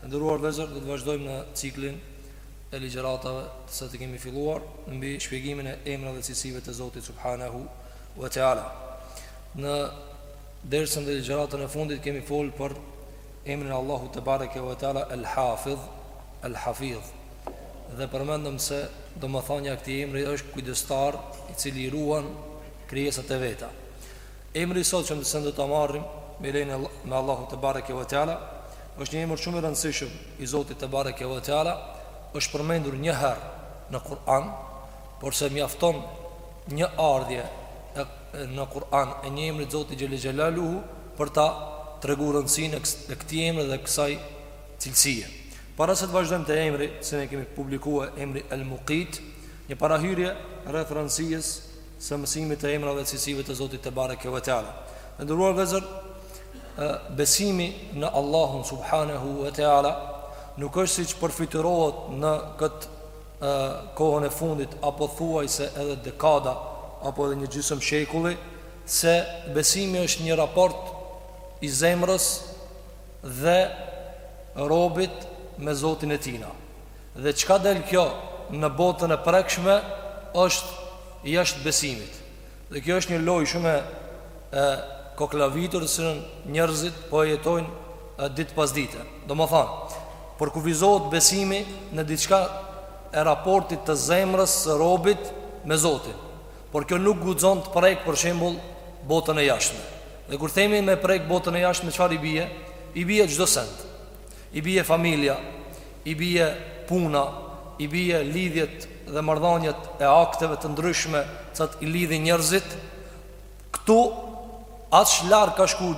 Të nderuar vëllezër, do të vazhdojmë në ciklin e ligjëratave të cilat kemi filluar mbi shpjegimin e emrave dhe cilësive të Zotit subhanahu wa taala. Në dersën dhe ligjëratën e fundit kemi fol për emrin e Allahut te bareke wa taala El Hafidh, El Hafidh. Dhe përmendëm se domethënia e këtij emri është kujdestar, i cili ruan krijesat e veta. Emri i sotëm të cilën do ta marrim me lejen e Allahut te bareke ve teala është një emër shumë i rëndësishëm i Zotit te bareke ve teala është përmendur një herë në Kur'an, porse mjafton një ardhje në Kur'an e një emri Zotit xhel-le xhelaluhu për ta tregu rëndësinë e këtij emri dhe kësaj cilësie. Para se të vazhdojmë te emri, se ne kemi publikua emri El Mukit, një parahyrje rreth rëndësisë së mësimit të emrave e cilësive të Zotit te bareke ve teala. Të nderuar vëllezër, besimi në Allahun subhanahu ve teala nuk është siç përfytyrohet në këtë kohën e fundit apo thuajse edhe dekada apo edhe një gjysmë shekulli se besimi është një raport i zemrës dhe robit me Zotin e tina. Dhe çka del kjo në botën e prekshme është jashtë besimit. Dhe kjo është një lojë shumë e e koklavitur të cilën njerëzit po e jetojnë ditë pas dite. Domethënë, po kufizohet besimi në diçka e raportit të zemrës së robit me Zotin. Por kjo nuk guxon të prek për shembull botën e jashtme. Dhe kur themi me prek botën e jashtme çfarë i bie? I bie çdo send. I bie familja, i bie puna, i bie lidhjet dhe marrëdhëniet e akteve të ndryshme të cilat i lidhin njerëzit, këtu aq larg kanë shku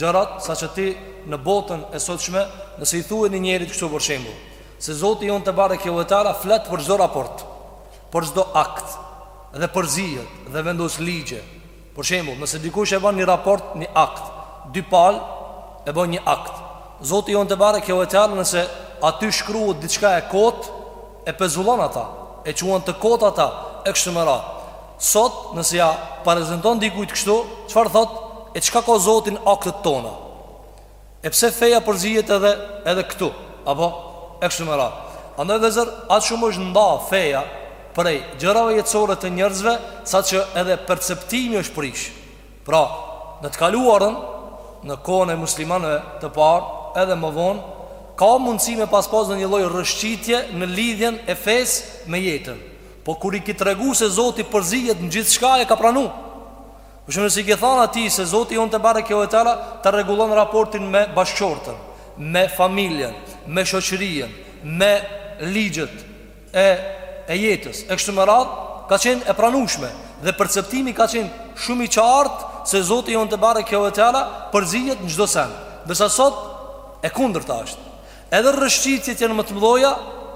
gjërat saqë ti në botën e sotshme nëse i thuhet një njerit kështu për shembull se Zoti jonë te bareke ve teala flet për çdo raport, për çdo akt dhe përzihet dhe vendos ligje Për shembull, nëse dikush e bën një raport, një akt, dy palë e bën një akt. Zoti jonë te bareke ve teala nëse aty shkruhet diçka e kotë e pezullon ata, e quan të kotë ata e kështu me radhë. Sot, nëse ja prezanton dikujt kështu, çfarë thotë? E çka ka Zoti në aktet tona? E pse feja përzihet edhe edhe këtu, apo e kështu me radhë. Andaj vëllezër, aq shumë është nda feja prej gjërave jetësore të njerëzve, saqë edhe perceptimi është prish. Pra, në të kaluarën, në kohën e muslimanëve të parë, edhe më vonë, ka mundësi me pas pasë një lloj rëshqitje në lidhjen e fesë me jetën. Po kur i ki tregu se Zoti përzijet në gjithçka e ka pranu. Kështu nëse i ke thënë atij se Zoti jonë tebareke ve teala ta rregullon raportin me bashkëshorten, me familjen, me shoqërinë, me ligjet e e jetës e kështu me radhë, ka qenë e pranueshme dhe perceptimi ka qenë shumë i qartë se Zoti jonë tebareke ve teala përzihet në çdo send. Ndërsa sot e kundërta është. Edhe rrëshqitjet janë më të mëdha,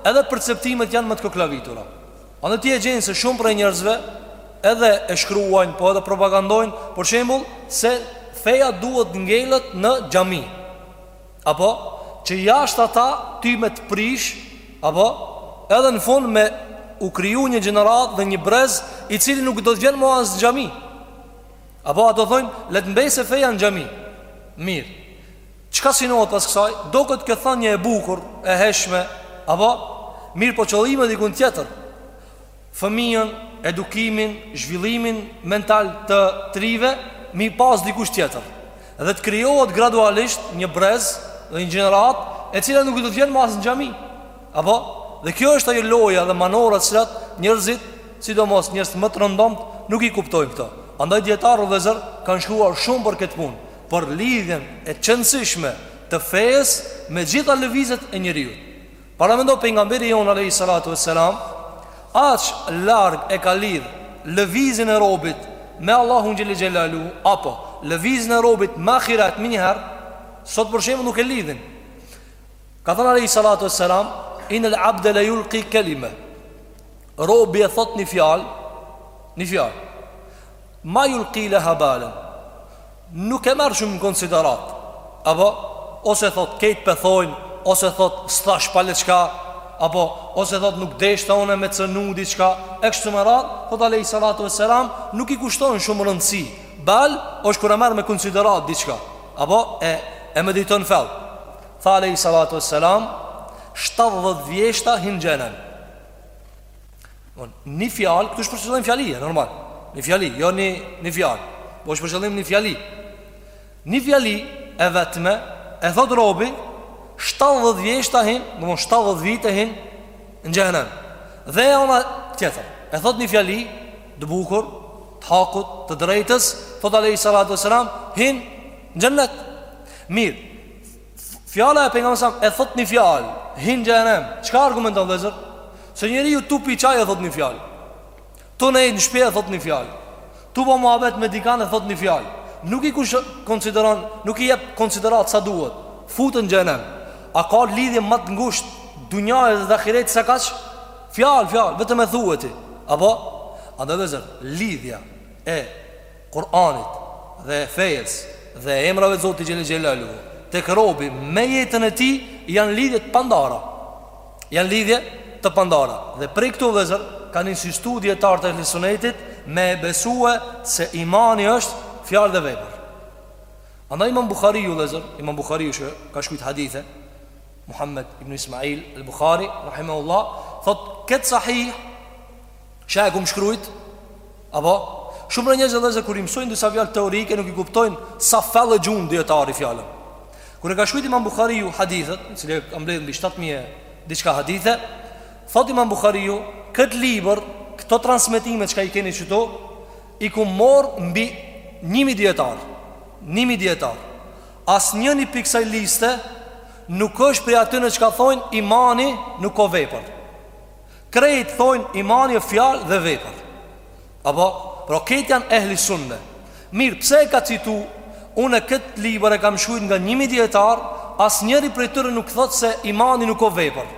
edhe perceptimet janë më të koklavitura. Andaj ti e gjen se shumë prej njerëzve edhe e shkruajnë, po edhe propagandojnë, për shembull, se feja duhet të ngelet në xhami. Apo që jashtë ata ty me të prish, apo edhe në fund me u kriju një gjeneratë dhe një brez i cili nuk do të vjen më as në xhami. Apo ata thojnë, le të mbesë feja në xhami. Mirë. Çka synohet pas kësaj? Doket kjo thënie e bukur, e hijshme, apo? Mirëpo qëllimi dikund tjetër. Fëmijën, edukimin, zhvillimin mental të rinjve, me i pas dikush tjetër. Dhe të krijohet gradualisht një brez dhe një gjeneratë e cila nuk do të vjen më as në xhami. Apo? Dhe kjo është ajo loja dhe manovra të cilat njerëzit, sidomos njerëzit më të rëndomtë, nuk i kuptojnë këto. Andaj dijetarët vëllezër kanë shkruar shumë për këtë punë. për lidhjen e qenësishme të fesë me gjitha lëvizjet e njeriut. Paramendo pejgamberi jonë alejhi salatu vesselam, aq larg e ka lidh lëvizjen e robit me Allahun xhel-le xhelaluhu apo lëvizjen e robit me ahiret menjëherë, sot për shembull nuk e lidhin. Ka thënë alejhi salatu vesselam, innel abde le julki kelime. Robi e thot një fjalë, një fjalë. Ma julki leha balen. Nuk e merr shumë në konsideratë. Apo ose thot krejt po e thojn, ose thot s'thash pale çka, apo ose thot nuk deshta unë me cenu diçka, e kështu me radhë, thot alejhi salatu ve selam, nuk i kushton shumë rëndësi. Bal është kur e merr me konsideratë diçka. Apo e e mediton fell. Tha alejhi salatu ve selam, 70 vjeshta hin xhehnem. Bon, një fjalë këtu është për qëllim fjali, e normal. Një fjali, jo një një fjalë. Po është për qëllim një fjali. Një fjali e vetme e thot robi 70 vjeshta hin, domethënë 70 vite hin në xhehnem. Dhe ana tjetër, e thot një fjali të bukur, të hakut, të drejtës, thot alejhi salatu vesselam, hin në xhenet. Mirë. Fjala e pejgamberit e thot një fjalë, hin xhehnem. Çka argumenton vllezër? Se njeriu tu pi çaj e thot një fjalë. Tu nejt në shpi e thot një fjalë. Tu ba muhabet me dikan e thot një fjalë. Nuk i kush konsideron, nuk i jep konsiderat sa duhet. Futet në xhehnem. A ka lidhje më të ngushtë dunja edhe ahiret se kaq? Fjalë, fjalë, vetëm e thue ti. Apo andaj vllezër lidhja e Kur'anit dhe fesë dhe emrave të Zotit Xhel-le Xhelaluhu tek robi me jetën e tij janë lidhje të pandara janë lidhje të pandara dhe prej këtu vllezër kanë insistu dijetarët e ehli sunetit me e besue se imani është fjalë dhe vepër Andaj imam Buhariu vllezër imam Buhariu që ka shkrujt hadithe Muhammed ibn Ismail el Buhari Rahimahullah thot këtë sahih Çka e kum shkruajt? Apo shumë njerëz edhe se kur i mësojnë disa fjalë teorike nuk i kuptojnë sa fellë gjun dijetari fjalën. Kur e ka shkrujt Imam Buhariu hadithet, i cili ka mbledhur mbi 7000 diçka hadithe, thotë Imam Buhariu, këtë libër, këto transmetime çka i keni këtu, i kum marr mbi 1000 dijetarë. 1000 dijetarë. Asnjëni pi ksaj liste nuk është prej atyne çka thojnë imani nuk ka vepër. Krejt thojnë imani o fjalë dhe vepër Apo, pra këta janë ehli sunne Mirë, pse e ka citu Unë këtë libër e kam shkrujt nga një mijë dijetarë Asnjëri prej tyre nuk thot se imani nuk o vepër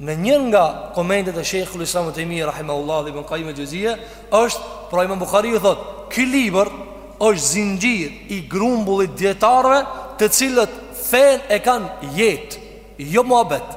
Në njërën nga komentet e shejhul islam ibn Tejmije rahimehullah dhe ibn Kajjim el Xhevzije është, pra imam Buhariu thot Ky libër është zinxhir i grumbullit dijetarëve Të cilët fenë e kanë jetë Jo muhabet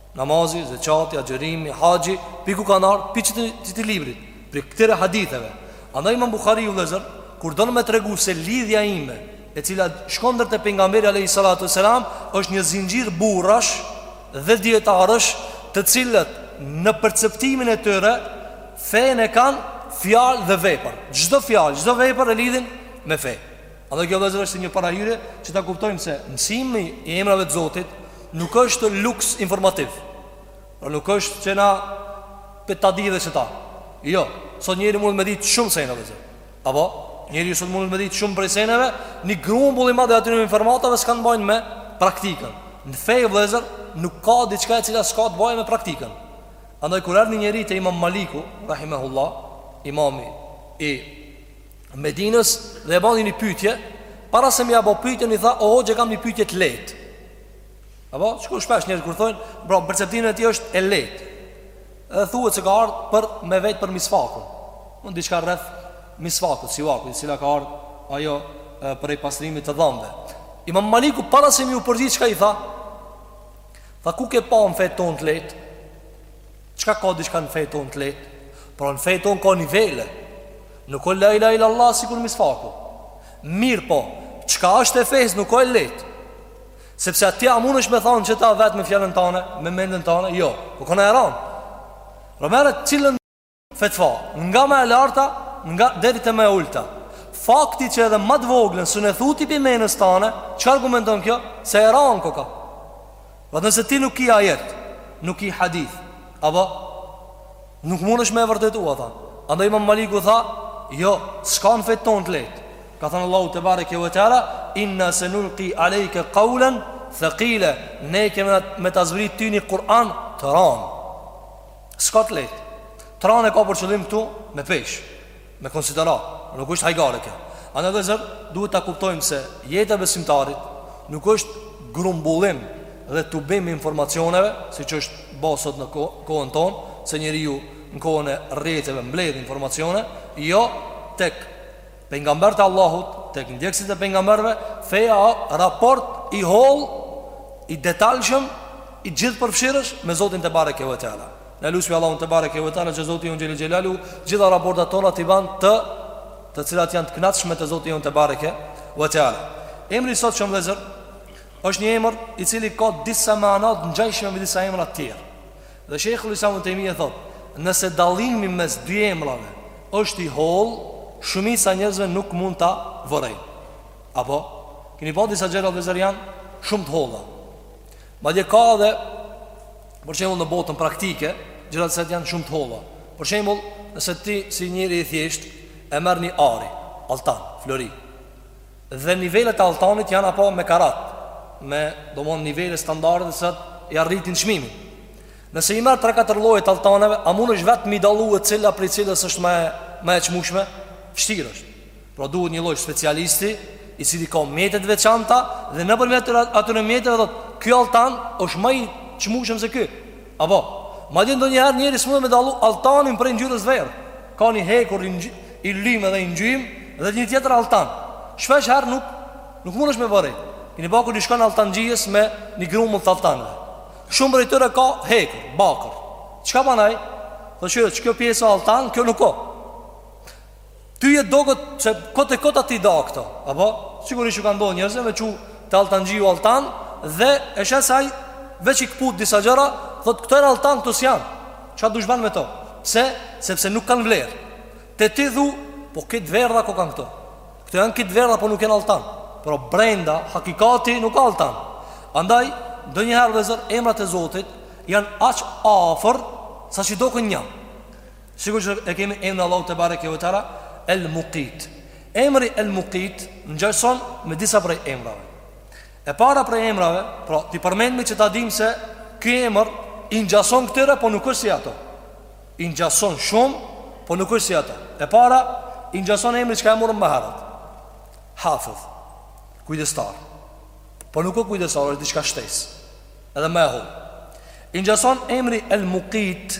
Namazi, zekati, agjerimi, haxhi Pi ku kanë ardh, pi qitij librit Prej këtyre haditheve Andaj imam Buhariu vllezër Kur don me tregu se lidhja ime E cila shkon deri te pejgamberi Alejhi Salatu Selam është një zinxhir burrash Dhe dijetarësh Të cilët në perceptimin e tyre Fenë e kanë fjalë dhe vepër Çdo fjalë, çdo vepër e lidhin me fe Andaj kjo vllezër është një parahyrje që ta kuptojmë se mësimi i emrave të Zotit nuk është luks informativ. Pra nuk është që na për ta di dhe që ta. Jo, sot njeri mund me ditë shumë sene vllezër. Apo, njeri sot mund me ditë shumë prej seneve, një grumbull i madh i atyne informatave s'kanë t'bajnë me praktikën. Në fe vllezër nuk ka diçka e cila s'ka të bajnë me praktikën. Andaj kur erdhi njëri te Imam Maliku, rahimahullah, imami i Medinës dhe e bani një pytje Para se me ia bo pytjen i tha O hoxhë kam një pytje të lehtë Apo, qikjo shpesh njeri kur thojnë N'perceptimin e tij është e lehtë Edhe thuhet se ka ardhë për me vet për misfakun Diçka rreth misfakut, sivakut I cili ka ardhë ajo prej pastrimit të dhamve Imam Maliku para se mi u përgjigj çka i tha Tha ku ke pa në fe tonë të lehtë Çka ka diçka në fetë tonë të letë? Pra në fetë tonë ka nivele Nuk o la ilahe il-lallah sikur misvaku Mirëpo, çka është e fesë nuk o e letë Sepse ti a mundesh me thonë qeta vetë me fjalën tane Me mendën tane, jo, po kona e ranë Pra merre cilën fetva Nga ma e larta, nga deri te ma e ulta Fakti që edhe ma të voglën s'un e thu ti prej menës tane Çka argumenton kjo? Se e ranë koka Po nëse ti nuk ki ajet, nuk ki hadith, apo nuk mundesh me e vërtetu ata. Andaj Imam Maliku tha, jo, s'ka në fetë tonë të lejtë. Ka thënë Allahu tebareke ve teala, inna senulki alejke kaulen thekila, ne kemi me ta zbrit ty një Kur'an të ranë. S'ka të lejtë. Të ranë e ka për qëllim këtu me peshë. Me konsideratë, nuk është hajgare kjo. Andaj vëllezër, duhet ta kuptojmë se jeta e besimtarit nuk është grumbullim dhe tubim i informacioneve, siç është ba sot në kohën tonë, se njeriu në kohën e rrjeteve mbledh informacione, jo tek pejgamberët e Allahut, tek ndjekësit e pejgamberëve, feja o raport i hollë, i detajshëm, i gjithëpërfshirës me Zotin tebareke ve teala. Ne lusim Allahun tebareke ve teala që Zoti jonë xhel-le xhelaluhu të gjitha raportet tona t'i ban të të cilat janë të kënaqshme te Zoti jonë tebareke ve teala. Emri i sotshëm vëllezër është një emër i cili ka disa mana të ngjashme me disa emra të tjerë. Dhe Shejhul Islam Ibn Tejmije thotë, nëse dallimi mes dy emrave është i hollë, shumica e njerëzve nuk mund ta vërejnë. Apo keni pa disa gjëra vëllezër janë shumë të holla. Madje ka edhe për shembull në botën praktike, gjëra të cilat janë shumë të holla. Për shembull, nëse ti si njeri i thjeshtë e merr një ari, altan, flori. Dhe nivelet e altanit janë apo me karat, me domon nivele standarde të cilat ia rritin çmimin. Nëse i marr 3-4 lloje të altaneve, a mundesh vetë m'i dallu cila prej cilës është ma e çmueshme? Vështirë është. Pra duhet një lloj specialisti i cili ka mjete të veçanta dhe nëpërmjet atyre mjeteve thotë, ky altan është më i çmueshëm se ky. Apo, madje ndonjëherë njeri s'mundet me dallu altanin prej ngjyrës së verdhë. Ka një hekur i, ngy, i lymë dhe i ngjym dhe një tjetër altan. Shpeshherë nuk nuk mundesh me vre. Keni pa kur i shkon altanxhijes me një grumull të altaneve. Shumë prej tyre ka hekur, bakër. Çka bën ai? Po shojë, kjo pjesë o altan, kjo nuk o. Ty të doket se kot e kota t'i da këto. Apo sigurisht ju ka ndodh njerëzve me çu te altanxhiu altan dhe e sheh se ai veç i këput disa gjëra, thotë këto janë altan këto s'jan. Çfarë dush bën me to? Se sepse nuk kanë vlerë. Te ti thu, po krejt verdha kokan këto. Këto janë krejt verdha po nuk janë altan. Por brenda hakikati nuk ka altan. Andaj ndonjëherë vëllezër emrat e Zotit janë aq afër sa që doken nja. Sikur që e kemi emrin Allahu tebareke ve teala El Muqit. Emri El Muqit ngjason me disa prej emrave. E para prej emrave, pra t'i përmendmi që ta dimë se ky emër i ngjason këtyre, po nuk është si ato. I ngjason shumë, po nuk është si ato. E para i ngjason emri që kem marrë më herët. Hafiz. Kujdestar. Po nuk është kujdestar, është diçka shtesë. Edhe më e hollë. I ngjason emri El Muqit.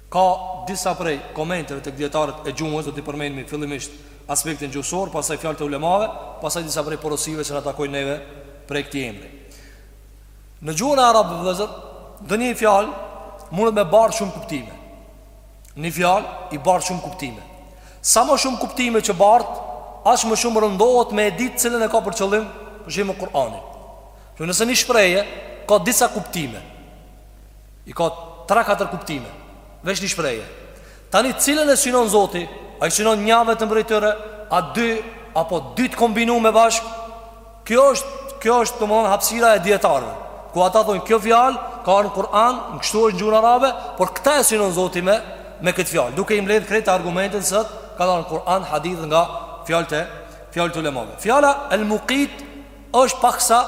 Ka disa prej komenteve tek dijetarët e gjuhës, do t'i përmendmi fillimisht aspektin gjuhësor, pastaj fjalët e ulemave, pastaj disa prej porosive që na takojnë neve prej këtij emri. Në gjuhën e arabëve vëllezër, ndonjë fjalë mundet me bart shumë kuptime. Një fjalë i bart shumë kuptime. Sa më shumë kuptime që bart, aq më shumë rëndohet me e ditë cilën e ka për qëllim, për shembull Kur'ani. Që nëse një shprehje ka disa kuptime, I ka tre katër kuptime Veç një shprehje Tani cilën e synon Zoti A i synon nja vetëm prej tyre A dy Apo dy të kombinu me bashk Kjo është Kjo është domethonë hapsira e dijetarëve Ku ata thonë kjo fjalë Ka ardh në Kur'an Kështu është në gjuhën arabe Por këta e synon Zoti me Me këtë fjalë Duke i mbledh krejt argumentet se ç'ka ardh në Kur'an Hadithet nga fjalët Fjalët e ulemave Fjala el mukit është paksa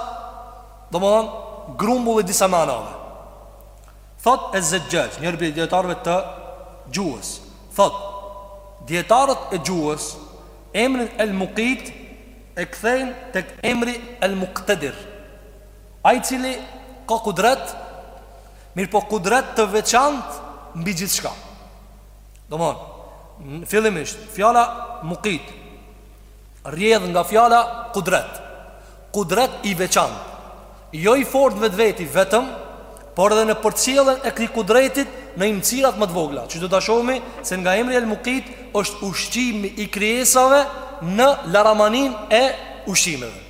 Domethonë grumbull i disa manave Thot Ez-Zexhaxh Njëri prej dijetarëve të gjuhës Thot Dijetarët e gjuhës Emrin el mukit E kthejnë tek emri el muktedir Ai i cili ka kudret Mirëpo kudret të veçant Mbi gjithçka Domethonë Fillimisht Fjala mukit Rrjedh nga fjala kudret Kudret i veçant Jo i fort vetveti vetëm Por edhe në përcjelljen e këtij kudretit Në imcirat më të vogla Që do ta shohmi se nga emri el mukit është ushqimi i krijesave Në laramaninë e ushqimeve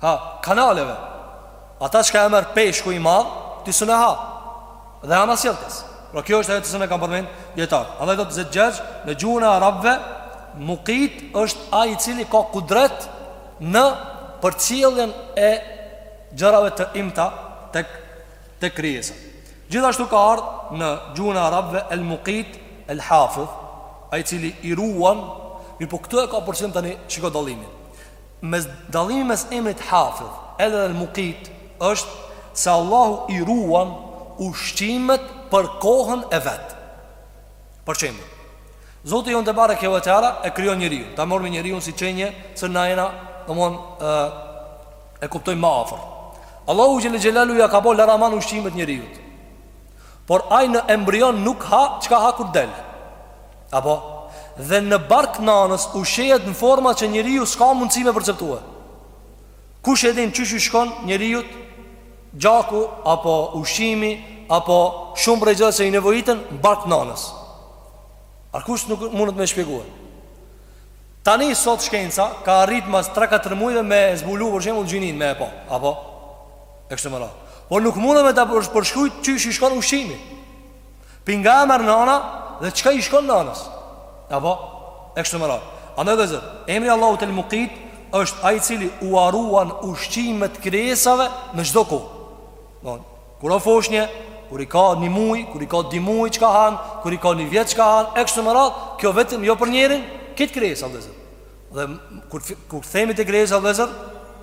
Ha, kanaleve Ata çka e merr peshku i madh Ti së në ha Dhe anasjelltas Pra kjo është e jetës e në kam përmen dijetarë Andaj do të zetë gjegjë Në gjuhën e arabve Mukit është ai i cili ka kudret Në përcjelljen e Gjërave të imta Te, tek krijesa Gjithashtu ka ardh në gjuhën e arabve El Mukit El Hafidh ai i cili i ruan Mirëpo këtu e ka përfshi tani Shiko dallimin Mes dallimi mes emrit Hafidh edhe El Muqit është se Allahu i ruan ushqimet për kohën e vet. Për shembull. Zoti jonë tebareke ve teala e krijon njeriun. Ta marrmi njeriun si qenie se na jena, domethanë e kuptojmë ma afër. Allahu xhele xhelaluhu ja ka bo laraman ushqimet njeriut. Por ai në embrion nuk ha çka ha kur del. Apo, dhe në bark nanës ushqehet në forma që njeriu s'ka mundësi me perceptue. Kush e din çysh i shkon njeriut gjaku apo ushqimi apo shumë prej gjërave që i nevojiten në bark të nanës. Askush nuk mundet me shpjegue? Tani sot shkenca ka arrit mas 3-4 mujve me zbulu për shembull gjininë me e po, apo? E kështu me radhë. Por nuk mundet me ta përshkru qysh i shkon ushqimi. Pi ngah e merr nana dhe çka i shkon nanës. Apo e kështu me radhë. Andaj vllezër, emri i Allahut el Mukit është ai i cili ua ruan ushqimet krijesave në çdo kohë. Don, kur o foshnje, kur i ka një muaj, kur i ka dy muaj çka han, kur i ka një vjet çka han, e kështu me radhë, kjo vetëm jo për njerin, krejt krijesat vllezër. Dhe kur kur themi te krijesat vllezër,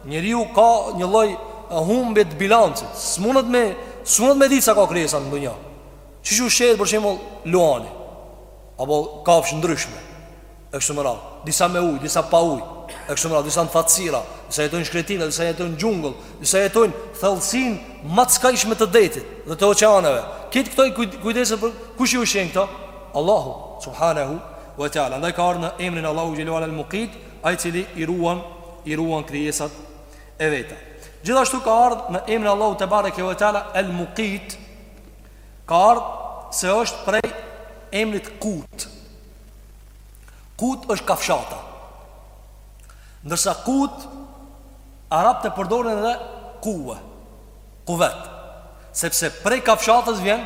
njeriu ka një lloj humbje të bilancit. S'mundet me s'mundet me ditë sa ka krijesa në dunja. Qysh ushqehet për shembull luani. Apo kafshë të ndryshme. E kështu me radhë. Disa me ujë, disa pa ujë. E kështu me radhë, disa në thatësira, disa jetojnë në shkretina, disa jetojnë në xhungëll, disa jetojnë në thellësinë ma të skajshme të detit dhe të oqeaneve. Krejt këto kujdeset për kush i ushqen këto? Allahu subhanahu we teala andaj ka ardh në emrin e Allahut xhele ve ala el muqit ai i cili i ruan i ruan krijesat e veta gjithashtu ka ardh në emrin e Allahut tebareke we teala el muqit ka ardh se është prej emrit kut kut është kafshata ndërsa kut arabët e përdorin edhe kuwe Kuvet. Sepse prej kafshatës vjen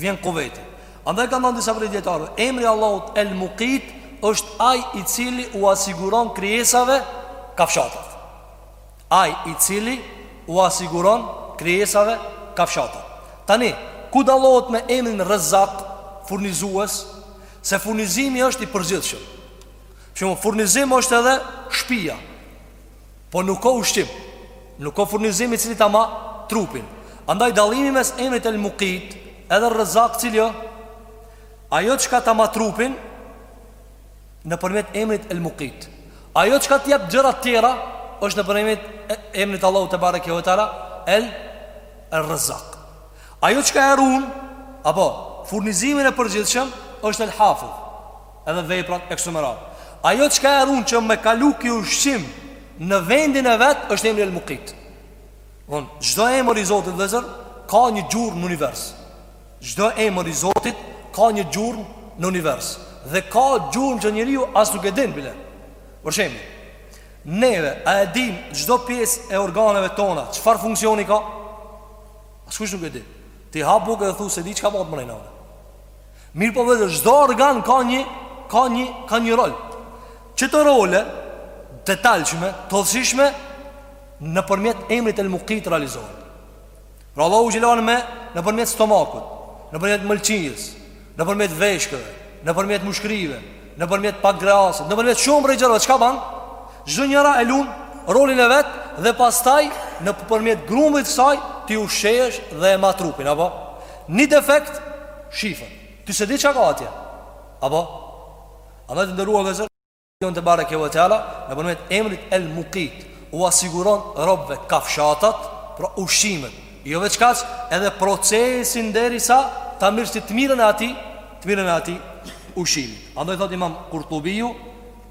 vjen kuveti. Andaj kanë thanë disa prej dijetarëve, emri i Allahut El Muqit është ai i cili ua siguron krijesave kafshatat. Ai i cili ua siguron krijesave kafshatat. Tani, ku dallohet me emrin Rezzaq, furnizues, se furnizimi është i përgjithshëm. Shembull furnizim është edhe shpia. Po nuk ka ushqim Nuk ka furnizim i cili ta ma trupin Andaj dallimi mes emrit el mukit Edhe rezak cili o Ajo çka ta ma trupin Nëpërmjet emrit el mukit Ajo çka të jep gjërat tjera është nëpërmjet emrit Allahut tebareke ue teala El rezak Ajo çka e run Apo furnizimin e përgjithshëm është el hafidh edhe veprat e kështu me radhë. Ajo çka e run që me kalu ky ushqim në vendin e vet është emri El Mukit. Von, çdo emër i Zotit vëllezër ka një gjurmë në univers. Çdo emër i Zotit ka një gjurmë në univers dhe ka gjurmë që njeriu as nuk e din bile. Për shembull, neve a e dimë çdo pjesë e organeve tona çfarë funksioni ka? Askush nuk e di. Ti ha bukë dhe thu s'e di çka bëhet mrena Mirëpo vëllezër, çdo organ ka një, ka një, ka një rol Qëto role detalshme, të hollësishme Nëpërmjet emrit el mukit realizohet Pra Allahu xhele ve ala nëpërmjet stomakut Nëpërmjet mëlqinjës Nëpërmjet veshkëve Nëpërmjet mushkrive Nëpërmjet pankreasit Nëpërmjet shumë gjërave Çka ban? Çdo njëra e lun rolin e vet Dhe pastaj nëpërmjet grumbullit saj Ti ushqehesh dhe e ma trupin Apo? Ni defekt shifet Ti s'e di çka ka atje Apo Andaj të nderuar vëllezër Allahu tebareke ue teala Nëpërmjet emrit el mukit U a siguron robve kafshatat Pra ushqimet Jo veç kaq edhe procesin derisa Ta mirë si të mirën e atij Të mirën e atij ushqimi Andaj thot imam kurtubiju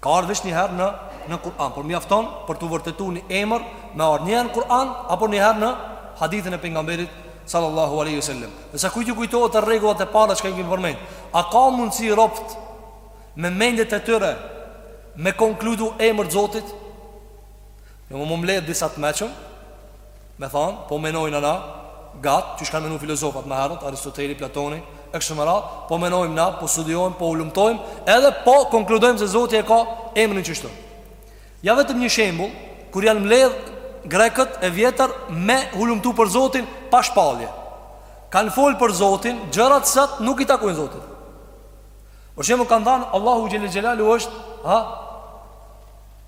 Ka ardhë veç një herë në në Kur'an, por mjafton për t'u vërtetu një emër me ardhë një herë në Kur'an apo një herë në hadithin e pejgamberit sallallahu alaihi wasallam. Dhe sa kujt i kujtohet te rregullat e para që i kemi përmend. A ka mundësi robt me mendjet e tyre me konkludu emër të Zotit? Me u mledhë disa të meçëm Me thanë, po menojmë na Gatë, qysh kanë menu filozofat më herët Aristoteli, Platoni, e kështu me radhë Po menojmë na, po studiojmë, po hulumtojmë Edhe po konkludojmë se Zoti e ka emrin qështu Ja vetëm një shembul Kur janë mledhë grekët e vjetër Me hulumtu për Zotin pa shpallje Kanë folë për Zotin Gjërat cilat nuk i takojnë Zotit Për shembull kanë thanë Allahu xhele xhelaluhu është ha,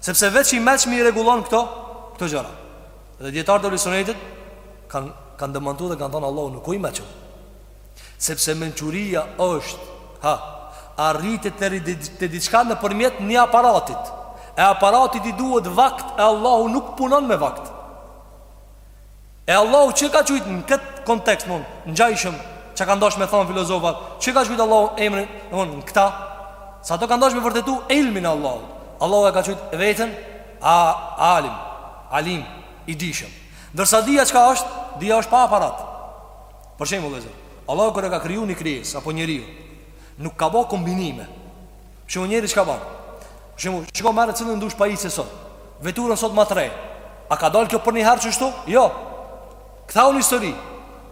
Sepse veç i meçmi i rregullon këto, këto gjëra. Dhe dietarët e Ehli Sunetit kanë kanë demantu dhe kanë thënë Allahu nuk o i meçëm. Sepse mençuria është, ha, arritet deri te diçka nëpërmjet një aparatit. E aparatit i duhet vakt e Allahu nuk punon me vakt. E Allahu që ka qujtë në këtë kontekst mon ngjajshëm çka kanë dasht me thonë filozofat Që ka qujtë Allahu emrin mon Në këta Se ata kanë dasht me vërtetu ilmin e Allahut Allahu e ka qujtë veten a, Alim Alim I dijshëm Ndërsa dija çka është Dija është pa aparat Për shembull vëllezër Allahu kur e ka kriju një krijesë Apo njeriun Nuk ka bo kombinime Për shembull, njeri çka bën? Për shembull, shiko merre cilën dush pajisje sot. Veturën sot ma të re. A ka dalë kjo për një herë qështu? Jo. Kthehu në histori.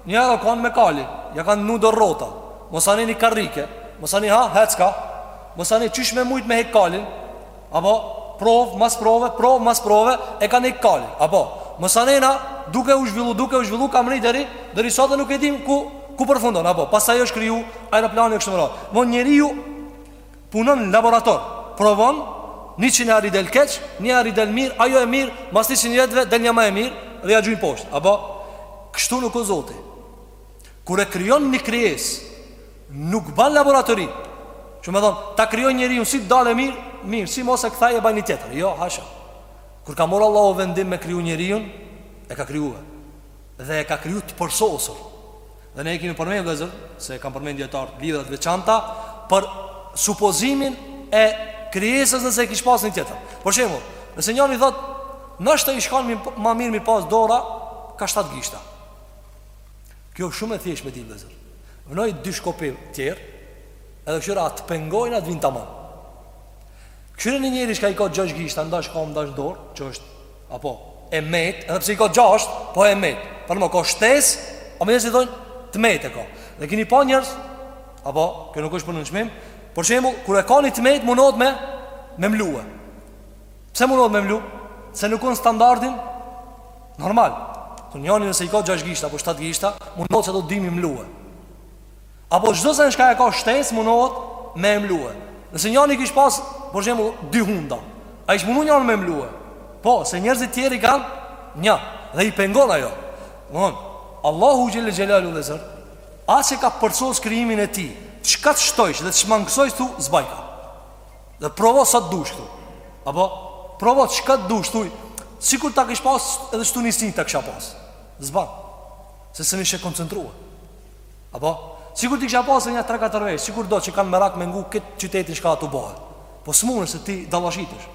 Një herë u kon me kali, ja kanë vnu do rrota. Masanej një karrike, masanej ha, hecka. Masanej qysh me mujt me hek kalin. Apo prov, mas prove, prov, mas prove, e kanë hek kalin. Apo masanej na duke u zhvillu, duke u zhvillu kanë mrri deri deri sot nuk e dim ku Ku përfundon apo pastaj është kriju aeroplani e kështu me radhë. Mon njeriu punon në laborator, provon 100 herë i del keq, një herë i del mirë, ajo e mirë, mas 100 vjetëve del një më e mirë dhe ja gjujnë poshtë. Apo kështu nuk o Zoti. Kur e krijon një krijesë, nuk bën laboratori. Që me thonë, ta krijoj njeriun si të dalë mirë, mirë, si mos e kthej e bëj një tjetër. Jo, hasha. Kur ka marrë Allahu vendim me kriju njeriun, e ka krijuar. dhe e ka kriju të përsosur. Dhe ne e kemi përmendur vëllazër se kanë përmendur dijetarët libra të veçanta për supozimin e krijesës nëse e kish pas një tjetër. Për shembull, nëse njëri thotë, "Nashta ish kan ma mirë mi pas dora ka shtatë gishta." Kjo është shumë e thjeshtë me ditë vëllazër. Vnoji dy shkopinj të tjerë, edhe kshyri a të pengojnë a të vijnë tamam. Kshyre një njeri çka i ka gjashtë gishta, ndash kamë ndash dorë, që është Apo, e metë, edhe pse i ka gjasht, po e metë. Po ma ka shtesë, ama njerëzit i thonë, të metë e ka. Dhe kini pa njerëz, apo, kjo nuk është për nënçmim, për shembull, kur e ka një të metë, munohet me, me mlue. Pse munohet me mlue? Se nuk o në standardin, normal. Të njani nëse i ka gjasht gishta, apo shtatë gishta, munohet sido të di mi mlue. Apo çdo sen çka e ka shtesë munohet me e mlue Nëse njani kish pas, për shembull, dy hunda A ish munu njani me e mlue Po, se njerëzit tjerë kanë një Dhe i pengon ajo Mon, Allahu xhele xhelaluhu vëllezër Aq e ka përsos krijimin e tij Çka të shtojsh dhe të shmangësojsh thu s'bajka Dhe provo sa të dush tu Apo, provo çka të dush thu Sikur ta kish pas edhe shtu një sy ta kisha pas S'ban Sepse s'ishe koncentrua Apo? Sikur t'i kisha pasë nja 3-4 veshë, sikur do që kanë merak me ngu këtë qytetin çka o tu ba. Po s'munesh se ti dallashitesh,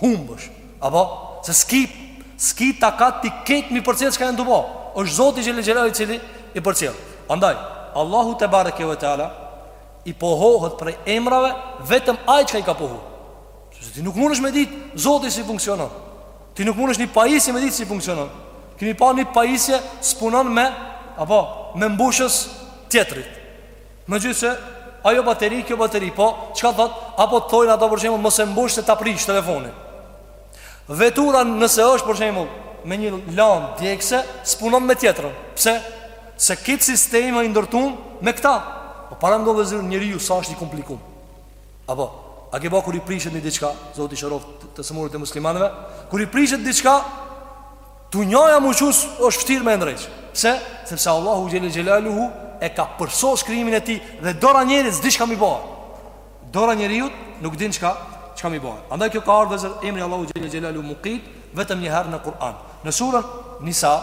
humbesh, apo? Se s'ki, s'ki takat ti ketë mi përcjellë çka janë tu ba. është Zoti xhele xhelaluhu i cili i përcjellë. Andaj, Allahu tebareke ve teala, i pohohët prej emrave, vetëm ajo çka i ka pohu. Se ti nuk mundesh me ditë, Zoti si funksionon. Ti nuk mundesh një pajisje me dit si funksionon Kini pa një pajisje s'punon me Apo me mbushës tjetrit Megjithëse Ajo bateri, kjo bateri Po, çka thot? Apo të thojnë ato për shembull Mos e mbush se ta prish telefonin Vetura nëse është për shembull Me një lanë djekse S'punon me tjetrën Pse? Se kit sistem a i ndërtum me këta Po paramendo vllezër njeriu sa është i komplikum Apo, a ke pa kur i prishet një diçka Zoti shëroft të sëmurët e muslimanve Kur i prishet diçka Dynjaja m'u çu është fështir me ndreq Pse, sepse Allahu xhelle xhelaluhu E ka përsos krijimin e tij Dhe dora njerit s'di çka mi ba Dora njeriut nuk din çka Çka mi ba Andaj kjo ka ardh vllezër emri Allahut xhelle xhelaluhu Mukit Vetëm njëherë në Kur'an Në surën Nisa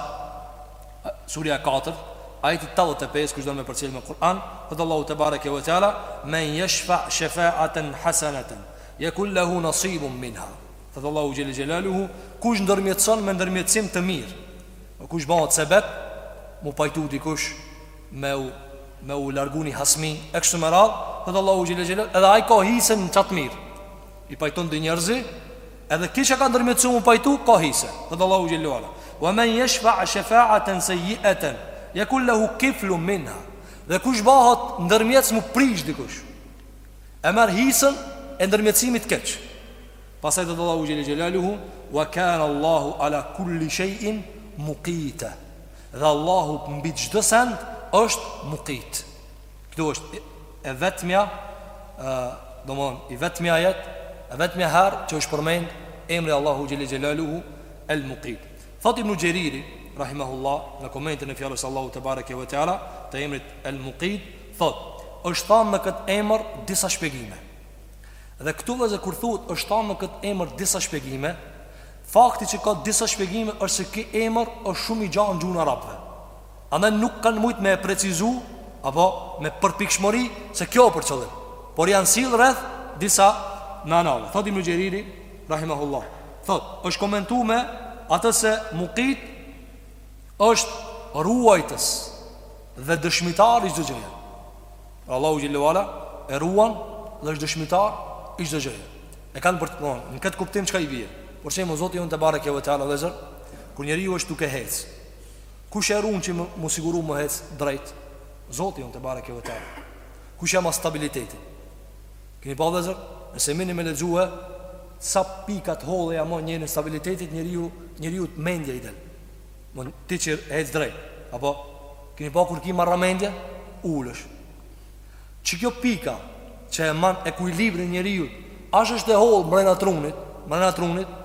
Surja e katërt, ajeti tetëdhjetë e pesë, Kush don me përcjell me Kur'an, thotë Allahu te bareke ve teala, Men yashfa shafa'atan hasanatan, yakul lehu nasibun minha. Thotë Allahu xhelle xhelaluhu, kush ndërmjetëson me ndërmjetësim të mirë, o kush bëhet sebeb, mu pajtu dikush me u me u largu ni hasmi, e kështu me radhë, thotë Allahu xhelle xhelaluhu, edhe ai ka hisen në çat mirë. I pajton dy njerëzi Edhe ky që ka ndërmjetësu mu pajtu Ka hise Thotë Allahu xhelle ve ala Wa men jeshfa shefaaten sejjieten Jekun lehu kiflun minha Dhe kush bahet ndërmjetës mu prish dikush E merr hisen e ndërmjetësimit keq Pastaj thotë Allahu xhelle xhelaluhu Wa kan Allahu ala kulli shejin mukite Dhe Allahu mbi çdo send është mukit Këtu është e vetmja Domethënë I vetmi ajet E vetmja herë që është përmend Emri Allahut xhelle xhelaluhu El Mukit Thot ibn Xheriri Rahimahullah Në komentin e fjalës Allahut tebareke ve teala Të emrit El Mukit Thot është thanë në këtë emër disa shpjegime Dhe këtu vllezër kur thuhet është thanë në këtë emër disa shpjegime Fakti që ka disa shpjegime është se ky emër është shumë i gjanë n'gjuhën e arabëve Andaj nuk kanë mujt me e precizu apo me përpikshmëri se kjo për qëllim, por janë sill rreth disa manave. Thotë Ibn Xheriri rahimahullah, thotë, është komentu me atë se Mukit është ruajtës dhe dëshmitar i çdo gjëje. Allahu xhelle ve ala e ruan dhe është dëshmitar i çdo gjëje. E kanë për të thonë, në këtë kuptim çka i bie? Për shembull Zoti jonë te bareke ve teala vllezër, kur njeriu është duke hec, Kush e rrun që mu siguru me hec drejt Zoti jonë tebareke ve teala Kush ja ma stabilitetin Kini pa vllezër Nëse hini me lexue Sa pika t'holla ja ma njerit stabilitetin Njeriut, njeriut mendja i del Menon ti që hec drejt Apo Kini pa kur ki marramendje Ulesh Qikjo pika Që e man ekuilibrin njeriut Ashtë është e hollë mrena trunit Mrena trunit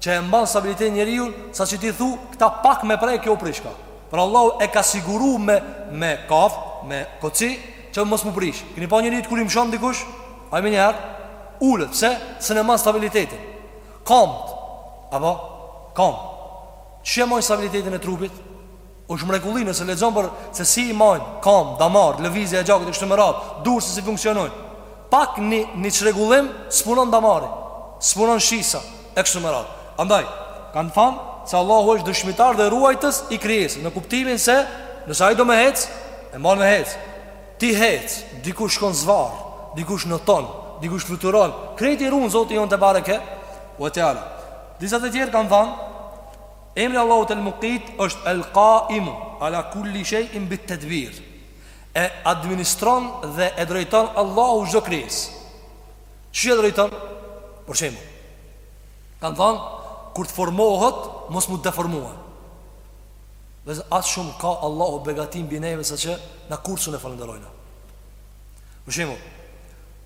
Që e mban stabilitetin njeriu, saqë ti thu, këta pak me pre kjo u prishka. Por Allahu e ka siguru me, me kafk, me koci, që mos m'u prish. Keni pa njeri kur i mshon dikush, ai menjëherë, ulet, pse, se e mban stabilitetin. Kamt, apo, kamt, që e majnë stabilitetin e trupit? Është mrekulli nëse lexon, por se si i man kamt, damar, lëvizja e gjakut e kështu me radhë, dorë, se si funksionojnë. Pak ni, ni çrregullim, s'punon damari, s'punon shisa, e kështu me radhë. Andaj, kanë thanë se Allahu është dëshmitar dhe ruajtës i krijesë, në kuptimin se nëse ai do me hecë, e manë me hecë. Ti hec, dikush shkon zvarë, dikush noton, dikush fluturon, krejt i run Zoti jonë tebareke ve teala. Disa të tjerë kanë thanë, Emri i Allahut El Mukit është El Kaimu ala kulli shejin bit-tedbir. E administron dhe e drejton Allahu çdo krijesë. Si e drejton? Për shembull, kanë thanë kur të formohet mos m'u deformue. Dhe aq shumë ka Allahu begati mbi neve saqë na kurrë s'un e falënderojna. Për shembull,